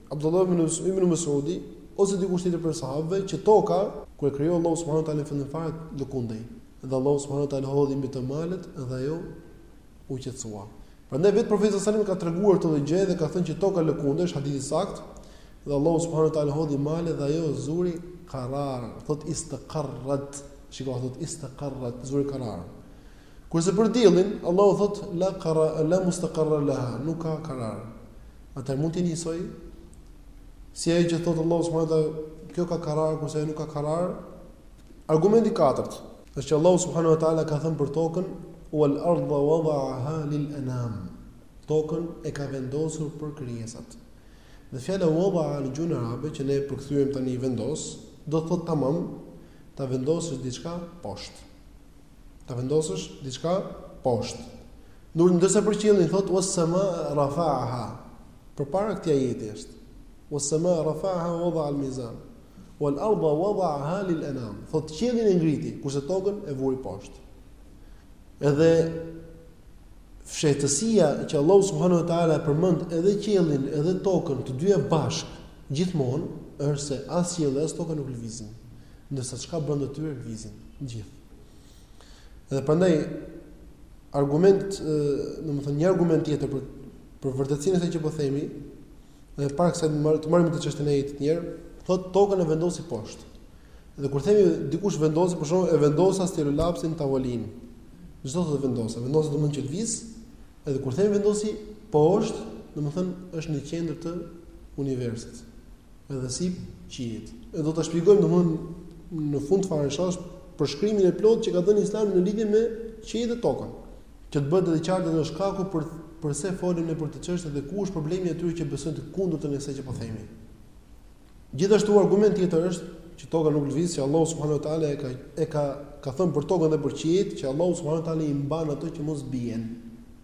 Abdullah ibn Us ibn Mas'udi ose dikush tjetër prej sahabëve që toka kur e krijoi Allahu subhanahu wa taala në fillim fare lëkundej dhe Allahu subhanahu wa taala hodhi mbi të malet dhe ajo u qetësua. Prandaj vetë profeti sallallahu alajhi wasallam ka treguar këtë gjë dhe ka thënë që toka lëkundej është hadith i saktë dhe Allahu subhanahu wa taala hodhi malet dhe ajo zuri qarar, thot istaqarrat. Shiko, thot istaqarrat, zuri qarar. Kurse për diellin, Allahu thot la qara la mustaqarra laha, nuk ka qarar. Atëherë mund të jetë njësoj si ai që thotë Allahu subhanahu wa taala, kjo ka karar kurse ajo nuk ka karar. Argumenti i katërt është që Allahu subhanahu wa taala ka thënë për tokën wal ardha wada'aha lil anam. Tokën e ka vendosur për krijesat. Dhe fjala wada'a në gjuhën arabe që ne e përkthyejmë tani vendos, do të thotë tamam ta vendosësh diçka poshtë. Ta vendosësh diçka poshtë. Ndërsa për qiellin thotë was sama rafa'aha. Përpara këtij ajeti është. Was sama rafa'aha wa wada'a al-mizan. Wal arda wada'aha lil anam. Thotë qiellin e ngriti, kurse tokën e vuri poshtë. Edhe fshehtësia që Allahu subhanahu wa taala e përmend edhe qiellin edhe tokën të dyja bashkë gjithmonë është se as qielli as toka nuk lëvizin, ndërsa çka ka brenda tyre lëvizin gjithë. Dhe prandaj argument, domethënë një argument tjetër për për vërtetësinë e asaj që po themi, dhe para se të marrim të marrim te çështja e ajeteve të tjera, thotë tokën e vendosi poshtë. Dhe kur themi dikush vendosi, për shembull, e vendosa stilolapsin në tavolinë. Ç'do të thotë vendosa, vendosa domethënë që s'lviz, edhe kur themi vendosi poshtë, domethënë është në qendër të universit. edhe sipër qiejt. Edhe do ta shpjegojmë domethënë në fund fare inshallah përshkrimin e plotë që ka dhënë Islami në lidhje me qiejt dhe tokën. Që të bëhet edhe e qartë edhe shkaku për përse folim ne për këtë çështje dhe ku është problemi i atyre që besojnë të kundërtën e asaj që po themi. Gjithashtu argument tjetër është që toka nuk lëviz, që Allahu subhanahu wa taala e ka e ka ka thënë për tokën dhe për qiejt që Allahu subhanahu wa taala i mban ato që të mos bien.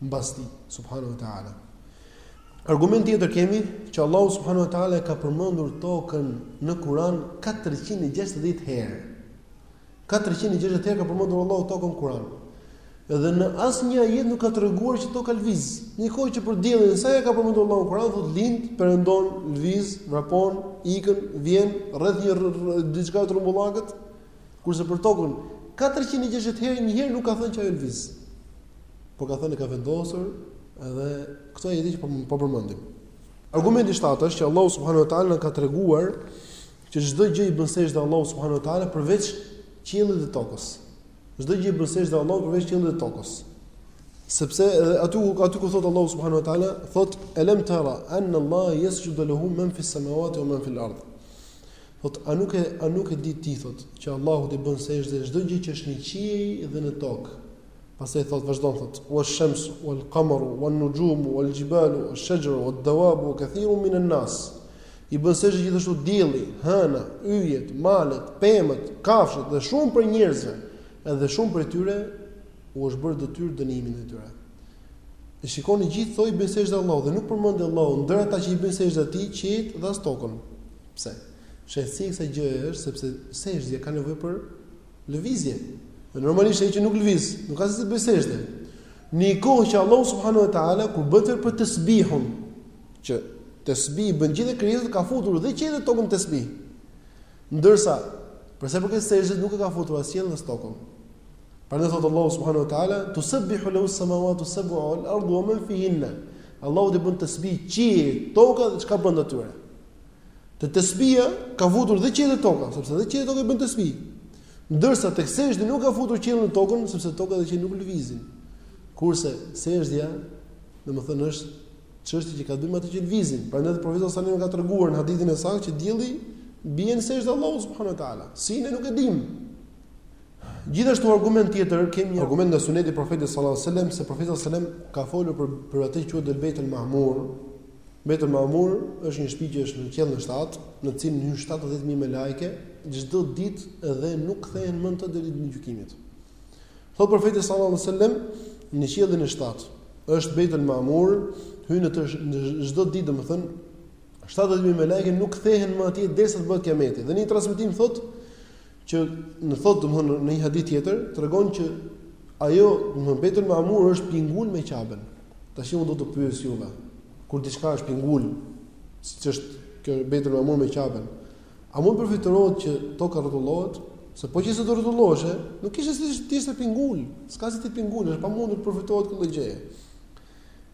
mbas tij subhanahu wa taala. Argument tjetër kemi që Allahu subhanahu wa taala e ka përmendur tokën në Kur'an 460 herë. 460 herë ka përmendur Allahu tokën në Kur'an. Dhe në asnjë ajet nuk ka treguar që toka lviz. Në një kohë që për diellin sa e ka përmendur Allahu në Kur'an, thotë lind, perëndon, lviz, vrapon, ikën, vjen rreth një diçkaje të rrumbullakët, kurse për tokën 460 herë një herë nuk ka thënë që ajo lviz. por ka thënë ka vendosur edhe këto ajete që po, po përmendim. Argumenti i shtatë është që Allahu subhanahu wa taala na ka treguar që çdo gjë i bën sexhde Allahut subhanahu wa taala përveç qiellit dhe tokës. Çdo gjë i bën sexhde Allahut përveç qiellit dhe tokës. Sepse aty aty ku thot Allahu subhanahu wa taala, thot elam tara anna Allah yasjudu lahu man fi samawati wa man fi al-ard. Thot a nuk e a nuk e di ti thot që Allahut i bën sexhde çdo gjë që është në qiej dhe në tokë. Pastaj thot vazhdon thot wa shamsu wal qamaru wan nujumu wal jibalu wash shajaru wad dawabu wa kathirun min an-nas. I bën sexhde gjithashtu dielli, hëna, yjet, malet, pemët, kafshët dhe shumë prej njerëzve. Edhe shumë prej tyre u është bërë detyrë dënimi ndaj tyre. E shikoni gjithë këto i bëjnë sexhde Allahut dhe nuk përmendi Allahu ndër ata që i bëjnë sexhde atij qiejt dhe as tokën. Pse? Fshehtësia e kësaj gjëje është sepse sexhdja ka nevojë për lëvizje. Dhe normalisht ai që nuk lëviz, nuk ka se si të bëjë sexhde. Në një kohë që Allahu subhanahu wa taala kur bën fjalë për tasbihun, që tasbih bëjnë gjithë krijesat ka futur dhe qiellin dhe tokën në tasbih. Ndërsa, për sa i përket sexhdes nuk e ka futur as qiellin as tokën. Prandaj thot Allahu subhanahu wa taala, "Tusabbihu lahu as-samawatu as-sab'u wal-ardu wa man fihinna." Allahut i bën tasbih qielli, toka dhe çka brenda tyre. Te tesbija ka futur dhe qiellin dhe tokën, sepse dhe qielli dhe toka i bën tesbih. Ndërsa tek sexhdja nuk ka futur qiellin dhe tokën, sepse toka dhe qielli nuk lëvizin. Kurse sexhdja, domethënë është çështje që ka me atë që lëvizin. Prandaj profeti sallallahu alajhi wasallam ka treguar në hadithin e saktë që dielli bie në sexhde Allahut subhanahu wa taala. Si ne nuk e dimë. Gjithashtu argument tjetër kemi një argument nga suneti i profetit sallallahu alajhi wasallam se profeti sallallahu alajhi wasallam ka folur për për atë që quhet el Beitul Mamur, Beitul Mamur është një shtëpi që është në qiellin e shtatë, në të cilën hyjnë shtatëdhjetë mijë melaike çdo ditë dhe nuk kthehen më në të deri ditën e gjykimit. Thotë profeti sallallahu alajhi wasallam në qiellin e shtatë, është Beitul Mamur, hyjnë në të çdo ditë, domethënë 70000 melaike nuk kthehen më atje derisa të bëhet kiameti. Dhe në një transmetim thotë që në thotë domthon në një hadith tjetër tregon që ajo domthon Beitul Mamur është pingul me Kaben. Tash unë do të pyes juve, kur diçka është pingul, siç është ky Beitul Mamur me Kaben, a mund të përfytyrohet që toka rrotullohet? Se po qe se do rrotullohej, nuk kishte si të ishte pingul, s'ka si të jetë pingul, është e pamundur të përfytyrohet kjo gjë.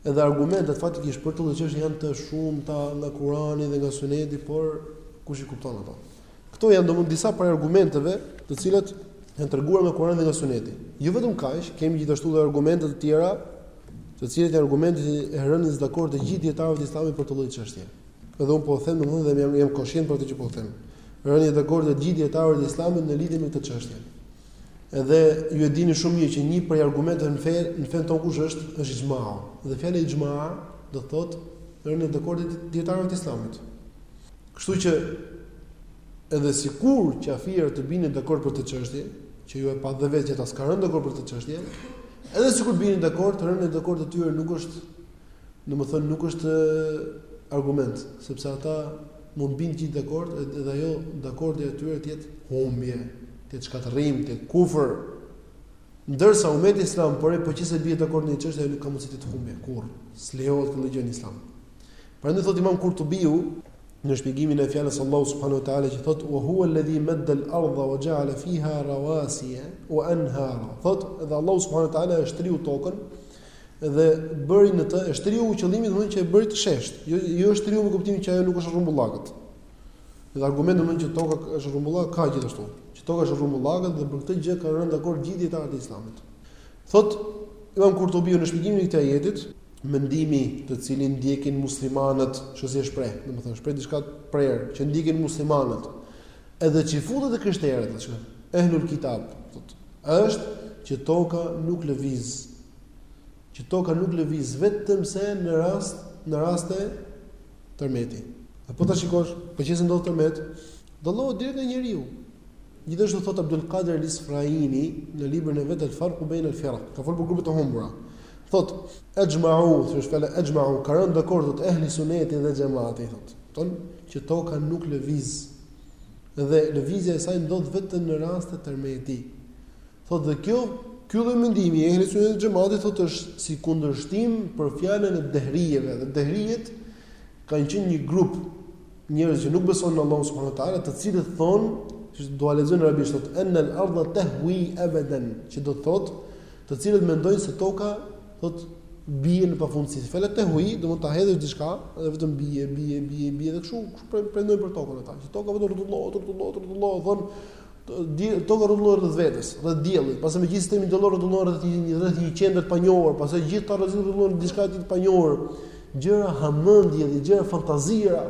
Edhe argumentet faktikisht për këtë lloj çështje janë të shumta nga Kurani dhe nga Suneti, por kush i kupton ato? Këto janë domethënë disa prej argumenteve, të cilat janë treguar nga Kurani dhe nga Suneti. Jo vetëm kaq, kemi gjithashtu edhe argumente të tjera, të cilat janë argumente e rënies dakord të gjithë dietarëve të Islamit për këtë lloj çështje. Edhe un po e them domethënë dhe jam jam koshient për atë që po them. Rënies dakord të gjithë dietarëve të Islamit në lidhje me këtë çështje. Edhe ju e dini shumë mirë që një prej argumenteve në fe, në fenë tonë kush është, është ixhmau. Dhe fjala ixhmau do thotë rënie dakord të dietarëve të Islamit. Kështu që edhe sikur qafirët të binin dakord për këtë çështje, që ju e patë dhe vetë që ata s'kanë rënë dakord për këtë çështje, edhe sikur të binin dakord, të rënë dakord të tyre nuk është, domethënë nuk është argument, sepse ata mund të binin gjithë dakord edhe dhe ajo dakordi e tyre të jetë humbje, të jetë shkatërrim, të jetë kufër. Ndërsa umeti islam po, po qe se bie dakord në një çështje nuk ka mundësi të jetë humbje kurrë. S'lejohet kjo gjë në islam. Prandaj thotë Imam Kurtubiu në shpjegimin e fjalës së Allahut subhanahu wa taala që thotë wa huwa alladhi madda al-ardha wa ja'ala fiha rawasiya wa anhara. Thotë dhe Allahu subhanahu wa taala e shtriu tokën dhe bëri në të, e shtriu qëllimi domethënë që e bëri të sheshtë. Jo jo e shtriu me kuptimin që ajo nuk është rrumbullakët. Dhe argumente domethënë që toka është rrumbullakët ka gjithashtu. Që toka është rrumbullakët dhe për këtë gjë kanë rënë dakord gjithë dietarët e Islamit. Thotë Imam Kurtubiu në shpjegimin e këtij ajetit, Mendimi, të cilin ndjekin muslimanët, shiko si e shpreh, domethënë shpreh diçka të prerë, që ndjekin muslimanët, edhe çifutët e krishterët, thotë, ehlul kitab, thotë, është që toka nuk lëviz, që toka nuk lëviz vetëm se në rast, në raste tërmeti. Dhe po ta shikosh, po qe se ndodh tërmet, dallohet direkt nga njeriu. Gjithashtu thot Abdul Qadir al-Isfraini në librin e vet Al-Farq bain al-Firaq, ka folur për grupet e humbura. Thot Exhma'u, thot është fjala Exhma'u, ka rënë dakord thot ehli suneti dhe xhamati, thon që toka nuk lëviz. Dhe lëvizja e saj ndodh vetëm në raste tërmeti. Thotë dhe kjo, ky lloj mendimi i Ehli Sunnetit dhe Xhematit thotë është si kundërshtim për fjalën e Dehrijeve dhe Dehrijet kanë qenë një grup njerëz që nuk besonin në Allahun subhanuhu teala, të cilët thonë, siç do ta lexojnë arabisht thotë enel ardha tahwi abadan, që do të thotë, të cilët mendojnë se toka thotë bie në pafundësi. Fjala tahwi do të thotë ta hedhësh diçka dhe vetëm bie, bie, bie, bie dhe kështu, kështu pretendojnë për tokën ata. Që toka vetëm rrotullohet, rrotullohet, rrotullohet, thonë toka rrotullohet rreth vetes, rreth diellit, pastaj me gjithë sistemin diellor rrotullohet rreth një rreth një qendër të panjohur, pastaj gjithë ta rrotullohet diçka të panjohur, gjëra hamendje dhe gjëra fantazia,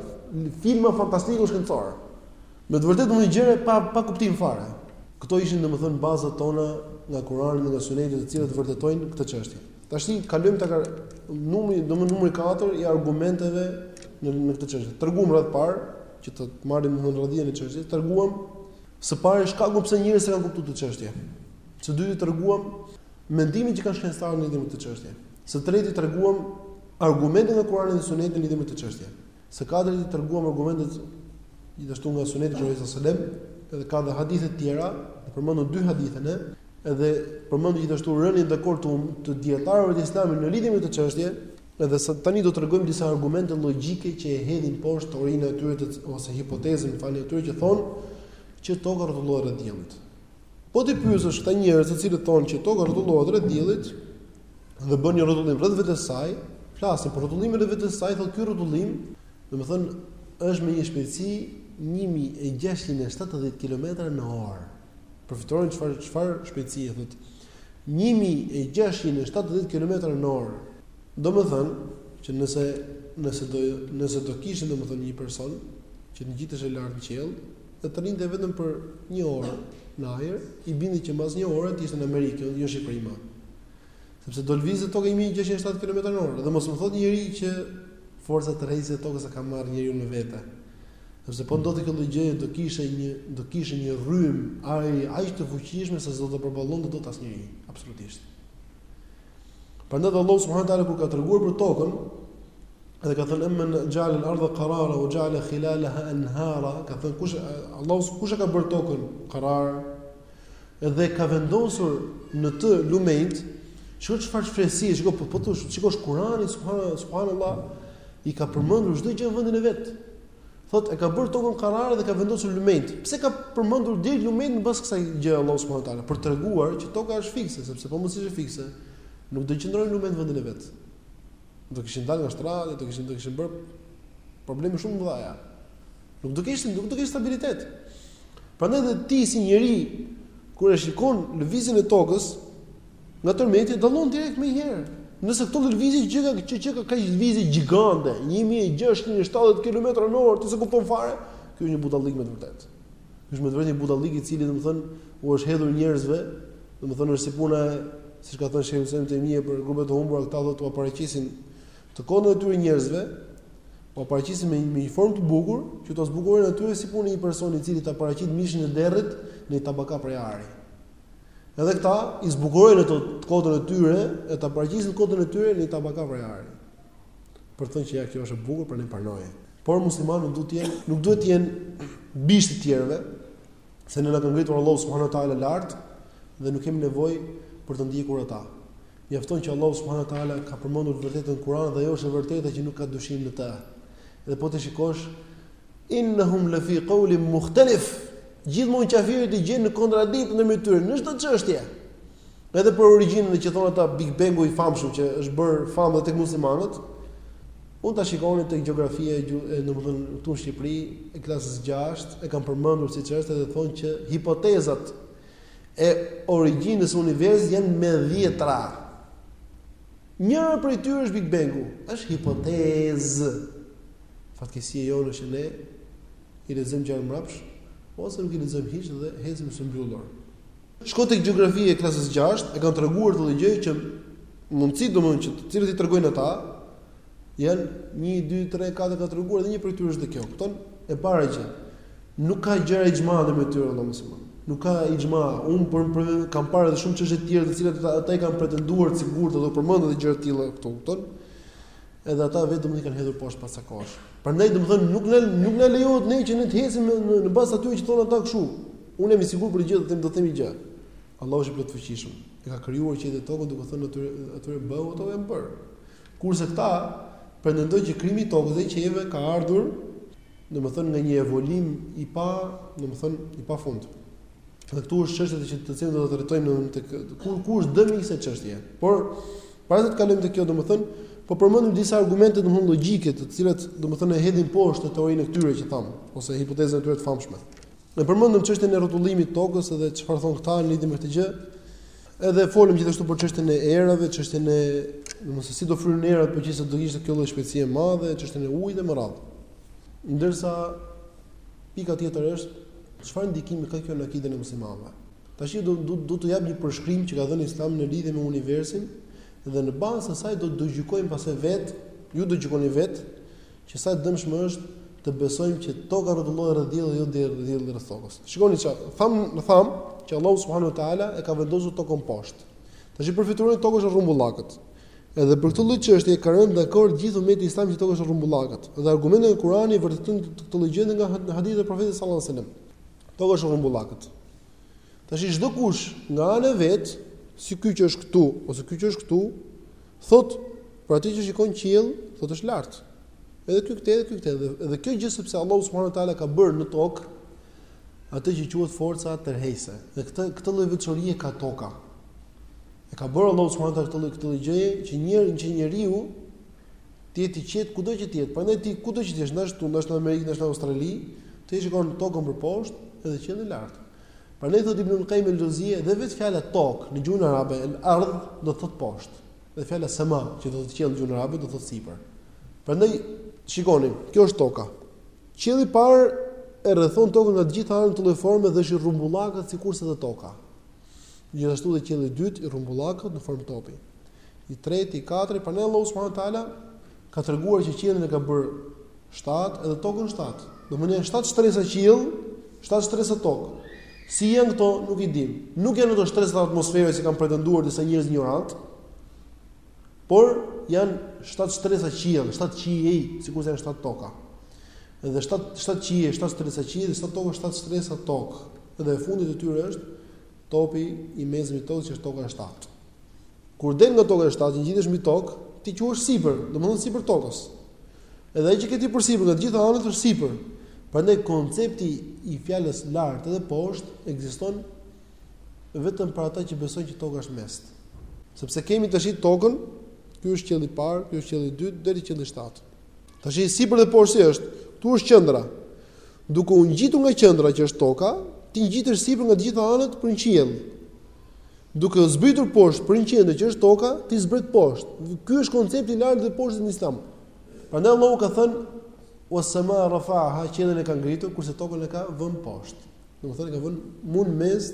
filma fantastiko-shkencorë. Me të vërtetë mund të gjëra pa pa kuptim fare. Këto ishin domethënë bazat tona nga Kurani dhe nga Suneti të cilat vërtetojnë këtë çështje. Tashti kalojmë tek numri, domethënë numri 4 i argumenteve në në këtë çështje. Treguam radhë parë që të marrim në radhitjen e çështjes, treguam së pari shkakun pse njerëzit s'e kanë kuptuar këtë çështje. Së dyti treguam mendimin që kanë shkencëtarët lidhur me këtë çështje. Së treti treguam argumentet e Kuranit dhe Sunetit në lidhje me këtë çështje. Së katërti treguam argumentet gjithashtu nga Suneti i Profetit sallallahu alajhi wasallam, edhe ka dhe hadithe të tjera, përmendëm dy hadithe ne, edhe përmendëm gjithashtu rënien dakord të, të dijetarëve të Islamit në lidhje me këtë çështje, Edhe tani do të tregojmë disa argumente llogjike që e hedhin poshtë teorinë e tyre të, ose hipotezën, fjalën e tyre që thonë që toka rrotullohet rreth diellit. Po t'i pyesësh këta njerëz të cilët thonë që toka rrotullohet rreth diellit dhe bën një rrotullim rreth vetes saj, flasin për rrotullimin rreth vetes saj, thotë ky rrotullim, domethënë është me një shpejtësi 1670 kilometra në orë. përfytyroje çfarë çfarë shpejtësie thotë një mijë e gjashtëqind e shtatëdhjetë kilometra në orë. Domethënë që nëse nëse do nëse do kishte domethënë një person që të ngjiteshe lart në qiell, dhe të rrinte vetëm për një orë në ajër, i binte që mbas një ore të ishte në Amerikë, jo në Shqipëri më. Sepse do lëvizte toka 1670 kilometra në orë dhe mos më thotë njëri që forca tërheqëse e tokës e ka marrë njeriu me vete. Sepse po ndodhi kjo gjë, do kishte një do kishte një rrymë ajri aq të fuqishëm se s'do ta përballonte dot asnjëri, absolutisht. Prandaj Allah subhanahu wa taala kur ka treguar për tokën, edhe ka thënë emmen ja'al al-ardha qarara wa ja'ala khilalaha anhara, ka thënë kush Allah kush e ka bërë tokën qarar, Dhe ka vendosur në të lumenjtë, shiko çfarë saktësie, shiko, shiko, ç'është Kurani, subhanallah i ka përmendur çdo gjë në vendin e vet. Thot e ka bërë tokën karrare dhe ka vendosur lumenjt. Pse ka përmendur dhe lumenjt mbas kësaj gjëje Allahu subhanahu teala për treguar që toka është fikse, sepse po mos ishte fikse, nuk do qëndrojnë lumenjt në vendin e vet. Do kishin dalë nga shtrati, do kishin do kishin bërë probleme shumë të mëdha. Nuk do kishte, nuk do kishte stabilitet. Prandaj dhe ti si njeri kur e shikon lëvizjen e tokës nga tërmeti dallon direkt menjëherë. Nëse këto lëvizje që ka që, që ka kaq lëvizje gjigande, 1670 kilometra në orë, ti s'e kupton fare, ky është një budallik me të vërtetë. Ky është me të vërtetë një budallik i cili domethënë u është hedhur njerëzve, domethënë është si puna e siç ka thënë Shejhul Islam Ibn Tejmija për grupet e humbura këta ta paraqesin Të kotën e tyre njerëzve, ua paraqisin me një formë të bukur, që ta zbukurojnë atyre si puna e një personi i cili ta paraqit mishin e derrit në një tabaka prej ari. Edhe këta i zbukurojnë atë të kotën e tyre e ta paraqisin të kotën e tyre në një tabaka prej ari. Për të thënë që ja kjo është e bukur prandaj pranoje. Por muslimanët nuk duhet të jenë bisht të tjerëve, se ne na ka ngritur Allahu subhanahu wa taala lart dhe nuk kemi nevojë për të ndjekur ata. Mjafton që Allahu subhanahu wa taala ka përmendur të vërtetën në Kur'an dhe ajo është e vërteta që nuk ka dyshim në të. Dhe po t'i shikosh innahum la fi qawlin mukhtalif. Gjithmonë qafirët i gjen në kontradiktë ndërmjet tyre, në çdo çështje. Edhe për origjinën e që thonë ata Big Bang-u i famshëm që është bërë i famshëm edhe tek muslimanët, mund ta shikoni tek gjeografia e, domethënë këtu në Shqipëri, e klasës 6, e kanë përmendur siç është edhe thonë që hipotezat e origjinës së universit janë me dhjetra. Njëra prej tyre është Big Bang-u, është hipotezë. Fatkeqësia jonë është që ne i lexojmë gjërat mbrapsht ose nuk i lexojmë hiç dhe ecim symbyllur. Shko tek gjeografia e klasës gjashtë, e kanë treguar këtë gjë që mundësitë domthonë që të cilët i tregojnë ata janë 1 2 3 4 ka treguar dhe një prej tyre është dhe kjo. Kupton? E para gjë. Nuk ka gjëra ixhma ndërmjet tyre vëlla musliman. Nuk ka ixhma. Unë për, për kam parë edhe shumë çështje të tjera të cilat ata, ata i kanë pretenduar të sigurta ato përmendën dhe gjëra të tilla këtu, kupton? Edhe ata vetë i kanë hedhur poshtë pas ca kohësh. Prandaj domthon nuk na nuk na lejohet ne që ne të ecim në, në, në bazë të atyre që thonë ata kështu. Unë jam i sigurt për një gjë, them do të them një gjë. Allahu është i plotfuqishëm. E ka krijuar qiejt dhe tokën duke thënë atyre atyre bëhu e ato janë bërë. Kurse këta pretendojnë që krijimi i tokës dhe i qiejve ka ardhur domethënë nga një evolim i pa, domethënë i pa fund. Dhe këtu është çështja që të cilën do ta trajtojmë ne te ku ku është dëmi i kësaj çështjeje. Por para se të kalojmë te kjo domethënë po përmendim disa argumente domethënë logjike të cilat domethënë e hedhin poshtë teorinë e tyre që thamë ose hipotezën e tyre të famshme. Ne përmendëm çështjen e rrotullimit të tokës dhe çfarë thonë këta në lidhje me këtë gjë. Edhe folëm gjithashtu për çështjen e erave, çështjen e, domethënë si do frynë erat, por që nëse do ishte kjo lloj shpejtësie e madhe, çështjen e ujit dhe me radhë. Ndërsa pika tjetër është çfarë ndikimi ka kjo në akiden e muslimanëve. Tashi do do do të jap një përshkrim që ka dhënë Islami në lidhje me universin dhe në bazë të saj do të gjykojmë pastaj vetë, ju do gjykoni vetë Që sa e dëmshme është të besojmë që toka rrotullohet rreth diellit dhe jo dielli dielli rreth tokës. Shikoni çfarë thamë, ne thamë që Allahu subhanahu wa taala e ka vendosur tokën poshtë. Tashi përfytyrojeni, toka është rrumbullakët. Edhe për këtë lloj çështje ka rënë dakord gjithë ummeti islam që toka është rrumbullakët. Dhe argumentet e Kur'anit vërtetojnë këtë lloj gjëje nga hadithet e profetit sallallahu alajhi wasallam. Toka është rrumbullakët. Tash çdokush nga ana vet, si ky që është këtu ose ky që është këtu, Thotë, për atë që shikon qiell, thotë është lart. Edhe ky këtej, edhe ky këtej. Dhe, dhe kjo gjë sepse Allahu subhanahu wa taala ka bërë në tokë atë që quhet forca tërheqëse. Dhe këtë këtë lloj veçori e ka toka. E ka bërë Allahu subhanahu wa taala këtë lloj këtë lloj gjëje që njeri që njeriu të jetë i qetë kudo që të jetë. Prandaj ti kudo që të jesh, ndoshta këtu, ndoshta në Amerikë, ndoshta në Australi, ti shikon tokën përposhtë edhe qiellin lart. Prandaj thotë Ibnul Kajjim el-Xhevzije dhe vetë fjala tokë në gjuhën arabe el-ardh do të thotë poshtë. Dhe fjala sema që do të thotë qiell në gjuhën arabe do të thotë sipër. Prandaj shikoni, kjo është toka. Qielli i parë e rrethon tokën nga të gjitha anët në këtë lloj forme dhe është i rrumbullakët sikurse edhe toka. Gjithashtu dhe qielli i dytë i rrumbullakët në formë topi. I treti, i katërt, prandaj Allahu subhanahu wa taala Ka treguar që qiellin e ka bërë shtatë edhe tokën shtatë. Domethënë shtatë shtresa qiell, shtatë shtresa tokë. Si janë këto, nuk i dimë. Nuk janë ato shtresa atmosfere që kanë pretenduar disa njerëz injorantë. Por janë shtatë shtresa qiell, shtatë qiej, sikurse janë shtatë toka. Dhe shtatë shtatë qiej, shtatë shtresa qiell, shtatë toka, shtatë shtresa tokë. Dhe e fundit e tyre është topi i mesëm i tokës që është toka e shtatë. Kur del nga toka e shtatë, ngjitesh mbi tokë, ti quhesh sipër, domethënë sipër tokës. Edhe ai që ke ti përsipër nga të gjitha anët është sipër. Prandaj koncepti i fjalës lart dhe poshtë ekziston vetëm për ata që besojnë që toka është mes. Sepse kemi tash tokën, ky është qielli i parë, ky është qielli i dytë deri te qielli i shtatë. Tashi sipër dhe poshtë si është? Këtu është qendra. Duke u ngjitur nga qendra që është toka, ti ngjitesh sipër nga të gjitha anët për në qiell. Duke u zbritur poshtë për një qendër që është toka, ti zbret poshtë. Ky është koncepti i lartë dhe poshtë në Islam. Prandaj Allahu ka thënë wa samaa rafa'aha qiellin e ka ngritur kurse tokën e ka vënë poshtë. Domethënë e ka vënë mu në mes.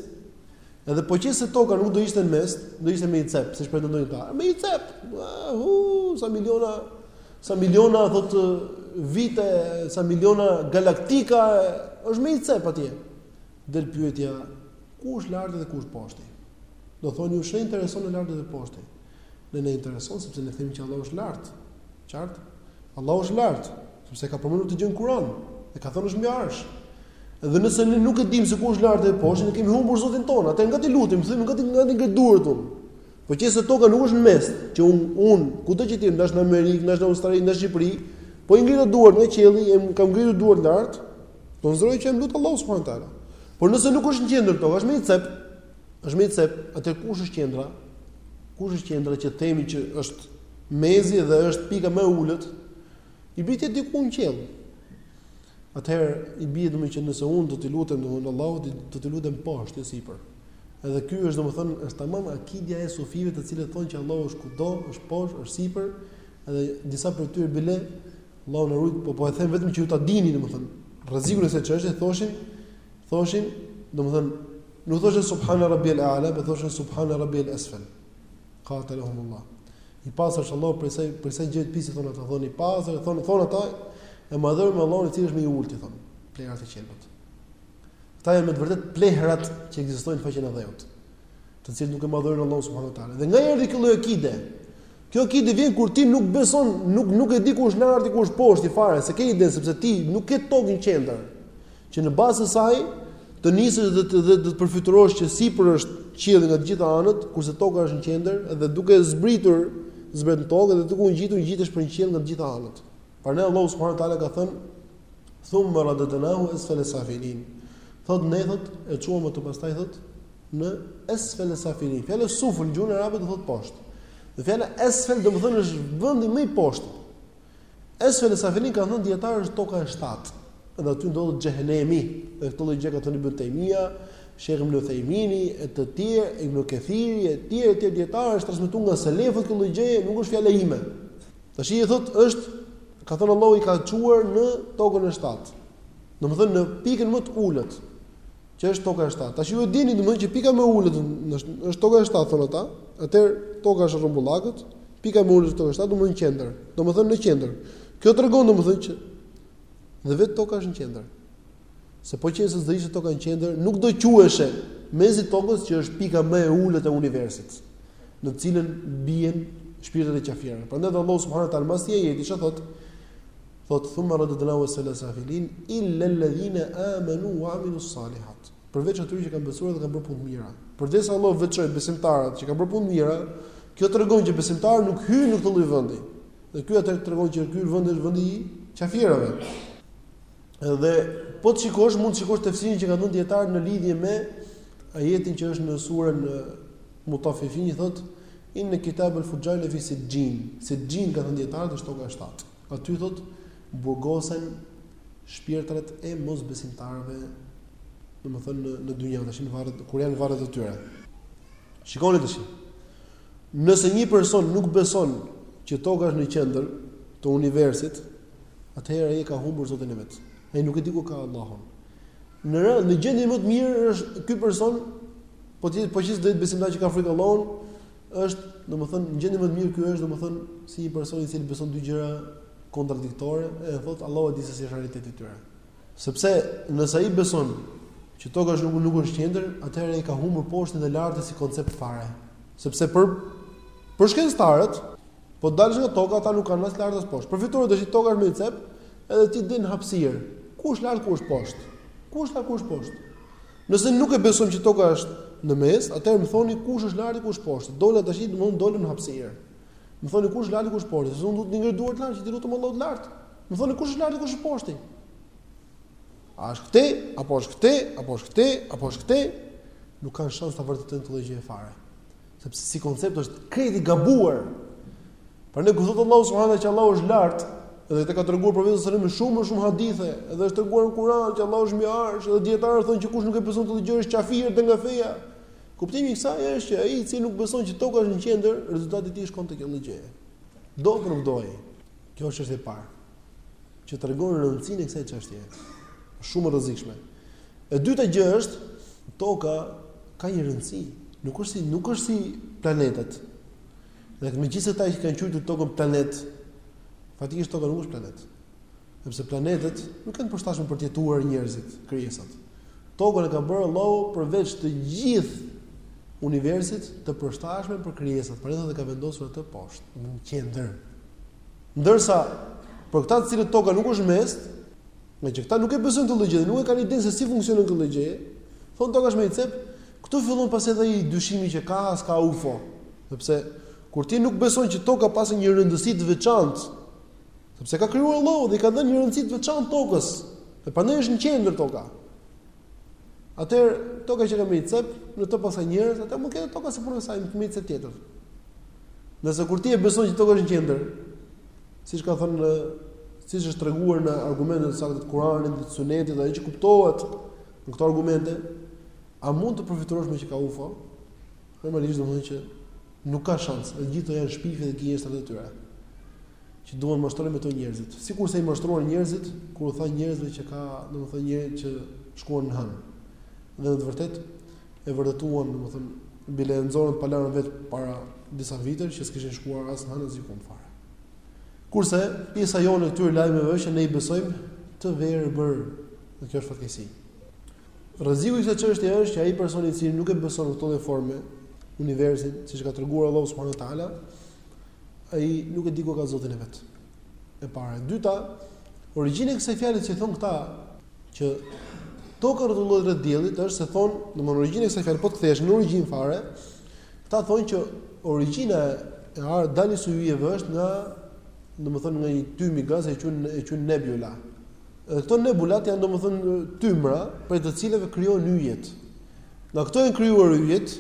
Edhe po qe se toka nuk do ishte në mes, do ishte në një cep, siç pretendojnë ata. Në një cep. Hu, sa miliona sa miliona thot vite, sa miliona galaktika është në një cep atje. Del pyetja, Ku është larti dhe ku është poshti? Do thonë ju ç'ju intereson ty larti dhe poshti. Ne na intereson sepse ne themi që Allahu është lart. Qartë? Allahu është lart, sepse ka përmendur këtë gjë në Kur'an, e ka thënë është mbi arsh. Dhe nëse ne nuk e dimë se ku është larti dhe poshti, ne kemi humbur Zotin tonë. Atëherë nga t'i lutemi, themi nga t'i nga t'i ngremë duart tona. Po qe se toka nuk është në mes, që unë unë kudo që të jem daç në Amerikë, daç në Australi, daç në Shqipëri, po i ngrita duart në qiell, i kam ngritur duart lart, Do të zëmë që i jam lutë Allahut subhanahu teala. Por nëse nuk është në qendër toka, është më një cep, është më një cep, atëherë kush është qendra, kush është qendra që themi që është mezi dhe është pika më e ulët, i bie të jetë diku në qiell. Atëherë, i bie domethënë që nëse unë do t'i lutem domethënë Allahut, do të lutem poshtë, jo sipër. Edhe kjo është domethënë është tamam akidja e sufive të cilët thonë që Allahu është kudo, është poshtë, është sipër, edhe disa prej tyre bile Allahu na ruajt, po po e them vetëm që ju ta dini, domethënë, rrezikun e kësaj çështje thoshin, thoshin, domethënë, nuk thoshin subhana rabbiyal a'la, por thoshin subhana rabbiyal asfal. Qatalahum Allah. I pastër është Allahu prej asaj prej asaj gjëje të pisët që thonë ata, thonë i pastër, thonë thonë ata, e madhërojmë Allahun i cili është më i ulëti thonë, plehrat e qelbur. Këta janë me të vërtetë plehrat që ekzistojnë në faqen e dheut. të cilët nuk e madhërojnë Allahun subhanahu teala. Dhe nga erdhi kjo lloj akide? Kjo akide vjen kur ti nuk beson, nuk nuk e di ku është lart, ku është poshtë fare, s'e ke idenë sepse ti nuk ke tokën në qendër. Që në bazë të saj të nisësh dhe të dhe të përfytyrosh që sipër është qielli nga të gjitha anët, kurse toka është në qendër dhe duke zbritur zbret në tokë dhe duke u ngjitur ngjitesh për në qiell nga të gjitha anët. Prandaj Allahu subhanahu teala ka thënë Thumma radadnahu asfala safilin. Thot ne thot e çuam atë pastaj thot në asfala safilin. Fjala suful në gjuhën arabe do të thotë poshtë. Dhe fjala asfal do të thotë është vendi më i poshtë. Asfala safilin kanë thënë dijetarët është toka e shtatë. Dhe aty ndodhet xhehenemi. Dhe këtë lloj gjëje ka thënë Ibn Taymija, Sheikh Ibn Uthaymini e të tjerë, Ibn Kathiri e të tjerë të dijetarëve është transmetuar nga selefët kjo lloj gjëje, nuk është fjala ime. Tashi thotë është ka thënë Allahu i ka çuar në tokën e shtatë. Domethënë në pikën më të ulët, që është toka e shtatë. Tashi ju e dini domethënë që pika më e ulët është toka e shtatë thonë ata. Atëherë toka është rrumbullakët, pika më e ulët toka e shtatë domethënë në qendër. Domethënë në qendër. Kjo tregon domethënë që dhe vetë toka është në qendër. Se po qe se s'do ishte toka në qendër, nuk do quheshe mezi i tokës që është pika më e ulët e universit, në të cilën bien shpirtrat e qafirave. Prandaj dhe Allahu subhanahu wa taala mbas një ajeti çfarë thotë? Thotë thumma radadnahu asfala safilin illa alladhina amanu wa amilus salihat. Përveç atyre që kanë besuar dhe kanë bërë punë mira. Përderisa Allahu veçoi besimtarët që kanë bërë punë mira, kjo tregon që besimtarët nuk hyjnë në këtë lloj vendi. Dhe kjo të tregon që ky vend është vendi i qafirave. Dhe po të shikosh mund të shikosh tefsirin që kanë dhënë dietarët në lidhje me ajetin që është në surën Mutaffifin ai thotë inna kitabal fujjari lafi sijjin sijjin kanë thënë dietarët është toka e 7 aty thotë burgosen shpirtrat e mosbesimtarëve domethënë në në dynjë tash në varret ku janë varret e tyre shikoni tash nëse një person nuk beson që toka është në qendër të universit atëherë ai e ka humbur Zotin e vet. Ai nuk e di ku ka Allahun. Në rë, në gjendjen më të mirë është ky person, po qe po qe se është besimtar që ka frikë Allahun, është, domethënë, në gjendjen më të mirë ky është, domethënë, si një person i cili beson dy gjëra kontradiktore, e thotë Allahu e di se si është realiteti i tyre. Sepse nëse ai beson që toka është nuk nuk është qendër, atëherë ai ka humbur poshtin e lartë si koncept fare. Sepse për për shkencëtarët, Po të dalësh nga toka ata nuk kanë as lart as poshtë. Përfytyroje do të thotë toka është në cep, edhe ti del në hapësirë. Ku është lart, ku është poshtë? Ku është lart, ku është poshtë? Nëse nuk e beson që toka është në mes, atëherë më thoni kush është lart, kush poshtë. Dola tashi domethënë dolën në hapësirë. Më thoni kush është lart, kush poshtë. Se unë do të ngre duart lart, t'i lutem Allahut lart. Më thoni kush është lart, kush është poshtë. A është këtej, apo është këtej, apo është këtej, apo është këtej, nuk kanë shans ta vërtetojnë këtë gjë fare. Sepse si koncept është krejt i gabuar. Prandaj kur thotë Allahu subhanahu që Allahu është lart, dhe të ka treguar profeti sallallahu alajhi wasallam shumë shumë hadithe, dhe është treguar në Kur'an që Allahu është mbi arsh, dhe dietarët thonë që kush nuk e beson këtë gjë është kafir del nga feja. Kuptimi i kësaj është që ai i cili nuk beson që toka është në qendër, rezultati i tij shkon te kjo lloj gjëje. Do apo s'do ai. Kjo është çështja e parë që tregon rëndësinë e kësaj çështjeje. Është shumë e rrezikshme. E dyta gjë është toka ka një rëndësi, nuk është si nuk është si planetet. Dhe megjithëse ata e kanë quajtur tokën planet, faktikisht toka nuk është planet. Sepse planetet nuk janë të përshtatshëm për të jetuar njerëzit, krijesat. Tokën e ka bërë Allahu përveç të gjithë universit të përshtatshëm për krijesat, por edhe e ka vendosur atë poshtë, në qendër. Ndërsa për këta të cilët toka nuk është në mes, meqë këta nuk e besojnë këtë gjë, nuk e kanë idenë se si funksionon kjo gjë. Thonë toka është në një cep, këtu fillon pastaj edhe dyshimi që ka a s'ka UFO. Sepse kur ti nuk beson që toka ka pas një rëndësi të veçantë, sepse e ka krijuar Allahu dhe i ka dhënë një rëndësi të veçantë tokës, dhe prandaj është në qendër toka. Atëherë toka që ka në cep, mund të pasë njerëz, atëherë mund të ketë toka si puna e kësaj në një cep tjetër. Ndërsa kur ti e beson që toka është në qendër, siç ka thënë, siç është treguar në argumentet e sakta të Kuranit dhe të Sunetit, ajo që kuptohet nga këto argumente, a mund të përfytyrosh më që ka UFO? Normalisht domethënë që nuk ka shans, të gjitha janë shpifje dhe gënjeshtra të tyre. Që duan të mashtrojnë me to njerëzit. Sikurse i mashtruan njerëzit kur u tha njerëzve që ka, domethënë njerëz që shkuan në hënë. Dhe në të vërtetë e vërtetuan, domethënë, bile e nxorën pallavrën vet para disa vitesh që s'kishin shkuar as në Hënë, askund fare. Kurse pjesa jonë e këtyre lajmeve është që ne i besojmë të verbër, dhe kjo është fatkeqësi. Rreziku i kësaj çështjeje është që ai person i cili nuk e beson këtë lloj forme universin, siç e ka treguar Allahu subhanahu wa taala, ai nuk e di ku ka Zotin e vet. E para, e dyta, origjina e kësaj fjale që thon këta që toka rrotullohet rreth diellit është se thon, domethënë origjina e kësaj fjale po të kthehesh në origjinë fare, këta thonë që origjina e ar daljes së yjeve është nga domethënë nga një tym, një gaz, që quhen, e quhen nebula. Dhe këto nebulat janë domethënë tymra prej të cilave krijohen yjet. Nga këto janë krijuar yjet,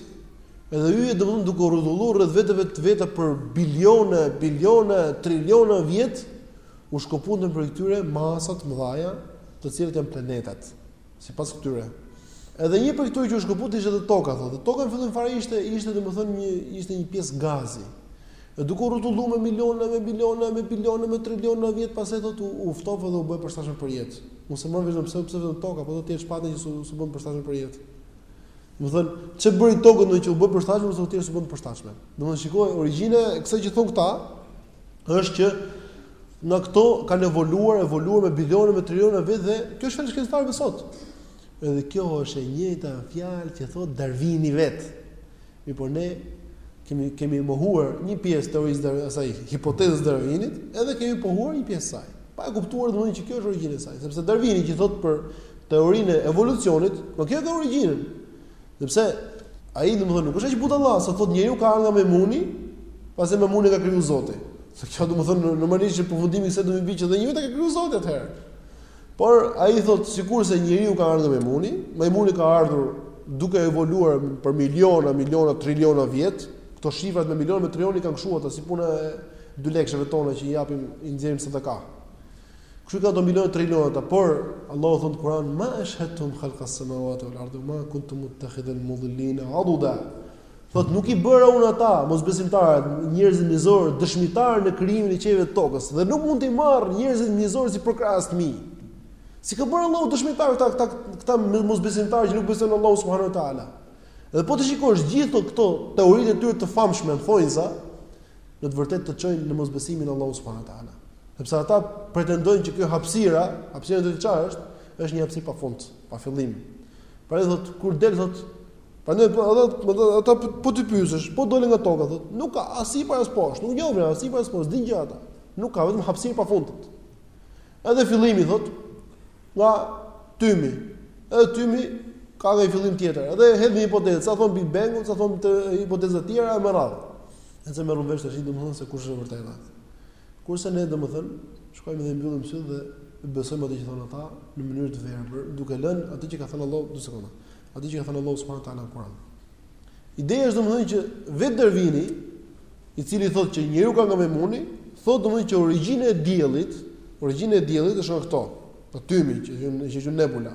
edhe yjet domethënë duke u rrotulluar rreth vetëve të veta për biliona, biliona, triliona vjet, u shkëputën prej këtyre masa të mëdha, të cilat janë planetat, sipas këtyre. Edhe një prej këtyre që u shkëput ishte edhe toka, thotë. Toka në fillim fare ishte ishte domethënë një ishte një pjesë gazi. E duke u rrotullu me miliona e me biliona e me biliona e me triliona vjet pastaj thotë u u ftoh dhe u bë e përshtatshme për jetë. Unë s'e marr vesh domethënë pse pse vetëm toka, po ato të tjerat, ç'patën që s'u s'u bënë të përshtatshme për jetë. Domethënë, ç'e bëri tokën domethënë që u bë e përshtatshme, kurse të tjerat s'u bënë të përshtatshme. Domethënë shikoje origjina e kësaj që thonë këta është që nga këto kanë evoluar, evoluar me biliona me triliona vjet dhe kjo është fjala e shkencëtarëve sot. Edhe kjo është e njëjta fjalë që thotë Darwini vet. Mirëpo ne kemi kemi mohuar një pjesë të teorisë së asaj hipotezës së Darwinit, edhe kemi pohuar një pjesë të saj. Pa e kuptuar domethënë që kjo është origjina e saj, sepse Darwini që thotë për teorinë e evolucionit, po këtu e ka origjinën. Sepse ai domethënë nuk është aq budalla sa të thotë njeriu ka ardhur nga majmuni, pastaj majmunin e ka krijuar Zoti. Se kjo domethënë normalisht që përfundimi sërish do të vijë që dhe njerëzit i ka krijuar Zoti atëherë. Por ai thotë sikurse njeriu ka ardhur nga majmuni, majmuni ka ardhur duke evoluar për miliona, miliona, triliona vjet, këto shifrat me miliona me triliona i kanë kshu ata si puna e dy leksheve tona që i japim i nxjerrim sadaka. Kështu kanë do miliona triliona ata, por Allahu thon Kur'an ma ashhadtum khalqa samawati wal ardi ma kuntum muttakhidhal mudillina aduda. Thotë nuk i bëra unë ata, mosbesimtarët, njerëzit mizorë, dëshmitarë në krijimin e qiejve e tokës, dhe nuk mund t'i marr njerëzit mizorë si përkrahës të mi. S'i ka bërë Allahu dëshmitar këta këta këta mosbesimtarë që nuk besojnë në Allahu subhanahu wa taala. Dhe po të shikosh gjithë këto teoritë e tyre të famshme, thonjza, në të vërtetë të çojnë në mosbesim në Allahu subhanahu wa taala. Sepse ata pretendojnë që kjo hapësira, hapësira e dytë çfarë është? Është një hapësirë pa fund, pa fillim. Pra thot kur del thot Prandaj po edhe më thon ata po, po t'i pyesësh, po dole nga toka thotë, nuk ka as sipër as poshtë, nuk gjove as sipër as poshtë, din gjë ata. Nuk ka vetëm hapësirë pa fund. Edhe fillimi thotë nga tymi. Edhe tymi ka një fillim tjetër. Edhe hedh një hipotezë, sa thon Big Bang-u, sa thon të hipoteza të tjera e me radhë. Nëse më rrumbesh tash domethënë se kush është e vërteta. Kurse ne domethënë shkojmë dhe mbyllim sytë dhe besojmë atë që thonë ata në mënyrë të verbër, duke lënë atë që ka thënë Allahu dy sekonda. Atë që ka thënë Allahu subhanahu wa taala në Kur'an. Ideja është domethënë që vetë Darwini, i cili thotë që njeriu ka nga majmuni, thotë domethënë që origjina e diellit, origjina e diellit është nga këto, nga tymi që që që është nebula.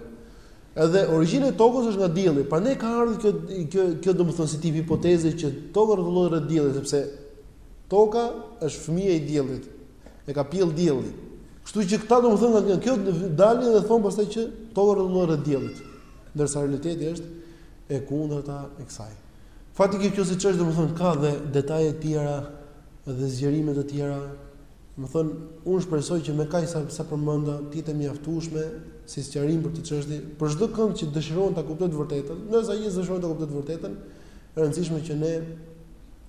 Edhe origjina e tokës është nga dielli. Prandaj ka ardhur kjo kjo kjo domethënë si tip hipoteze që toka rrotullohet rreth diellit sepse toka është fëmija i diellit. E ka pjell dielli. Kështu që këta domethënë nga kjo dalin dhe thon pastaj që toka rrotullohet rreth diellit. ndërsa realiteti është e kundërta e kësaj. Faktikisht kjo si çështje domethënë ka dhe detaje të tjera dhe zgjerime të tjera. Domethënë unë shpresoj që me kaq sa sa përmenda të jetë e mjaftueshme si sqarim për këtë çështje, për çdokënd që dëshiron ta kuptojë të vërtetën, ndërsa ai dëshiron ta kuptojë të vërtetën, e rëndësishme që ne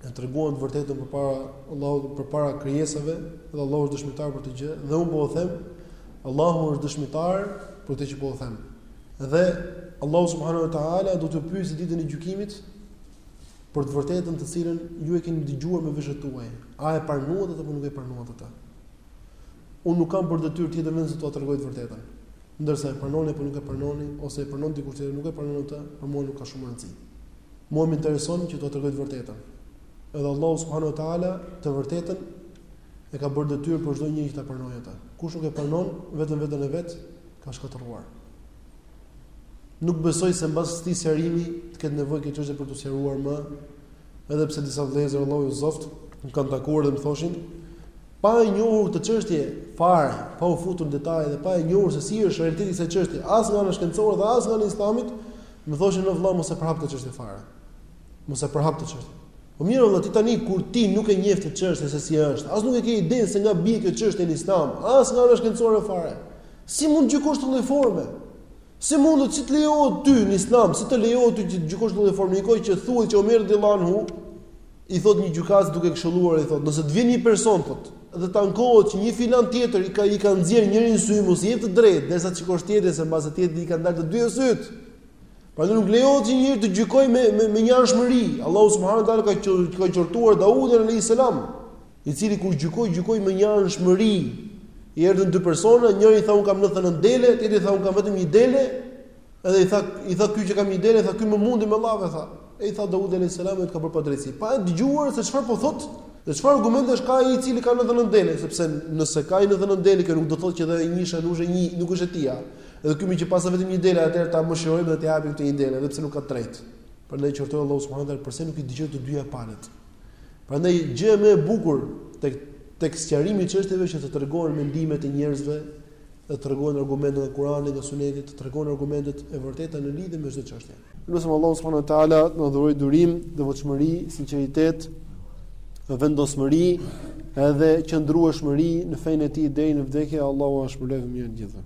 e treguam të vërtetën përpara Allahut, përpara krijesave, dhe Allahu është dëshmitar për këtë gjë, dhe unë po u them, Allahu është dëshmitar për këtë që po u them. Dhe Allahu subhanahu wa taala do t'ju pyesë ditën e gjykimit për të vërtetën të cilën ju e keni dëgjuar me veshët tuaja, a e pranuat atë apo nuk e pranuat atë? Unë nuk kam për detyrë tjetër vetëm se t'ua tregoj të vërtetën. Ndërsa e pranoni apo nuk e pranoni ose e pranon dikush tjetër, nuk e pranon atë, për mua nuk ka shumë rëndësi. Mua më intereson që t'ua tregoj të vërtetën. Edhe Allahu subhanahu wa taala të vërtetën e ka bërë detyrë për çdo njeri që ta pranojë atë. Kush nuk e pranon vetëm veten e vet ka shkatërruar. Nuk besoj se mbas këtij sqarimi të ketë nevojë kjo çështje për të sqaruar më, edhe pse disa vëllezër Allahu i ruajtë më kanë takuar dhe më thoshin pa e njohur këtë çështje fare, pa u futur në detaje dhe pa e njohur se si është realiteti i kësaj çështje, as nga ana shkencore dhe as nga ana e Islamit, më thoshin o vëlla mos e përhap këtë çështje fare. Mos e përhap këtë çështje. Po mirë vëlla ti tani kur ti nuk e njeh këtë çështje se si është, as nuk e ke idenë se nga bie kjo çështje në Islam, as nga ana shkencore fare. Si mund të gjykosh në këtë lloj forme? Si mund të si të lejohet ty në Islam, si të lejohet ty të gjykosh në këtë lloj forme, në kohë që thuhet që Omer radhiyallahu anhu i thot një gjykatësi duke këshilluar i thot, nëse të vjen një person thot, dhe të ankohet që një filan tjetër i ka i ka nxjerr njërin sy mos i jep të drejtë, derisa të shikosh tjetrin se mbase tjetrit i kanë dalë të dy sytë. Prandaj nuk lejohet që njeriu të gjykojë me me, me njëanshmëri. Allahu subhanahu wa taala ka ka qortuar Daudin alayhis salam, i cili kur gjykoi, gjykoi me njëanshmëri. I erdhën dy persona, njëri tha un kam 99 dele, tjetri tha un kam vetëm një dele, edhe i tha i tha ky që kam një dele, tha ky më mundi me llafe, tha. E i tha Daudi alayhis salam të ka bërë padrejtësi. Pa e dëgjuar se çfarë po thotë, dhe çfarë argumentesh ka ai i cili ka 99 dele, sepse nëse ka 99 dele, kjo nuk do të thotë që edhe ajo njësha nuk është një, nuk është e tija. Edhe ky meqë paska vetëm një dele atëherë ta mëshirojmë dhe t'ia japim këtë një dele, edhe pse nuk ka të drejtë. Prandaj qortoi Allahu subhanahu teala përse nuk i dëgjoi të dyja palët. Prandaj gjëja më e bukur tek tek sqarimi i çështjeve që të tregohen mendimet e njerëzve, të tregohen argumentet nga Kurani nga Suneti, të tregohen argumentet e vërteta në lidhje me çdo çështje. E lusim Allahun subhanahu wa taala të na dhurojë durim, devotshmëri, sinqeritet, vendosmëri, edhe qëndrueshmëri në fenë e tij deri në vdekje, Allahu ua shpërbleftë të gjithëve.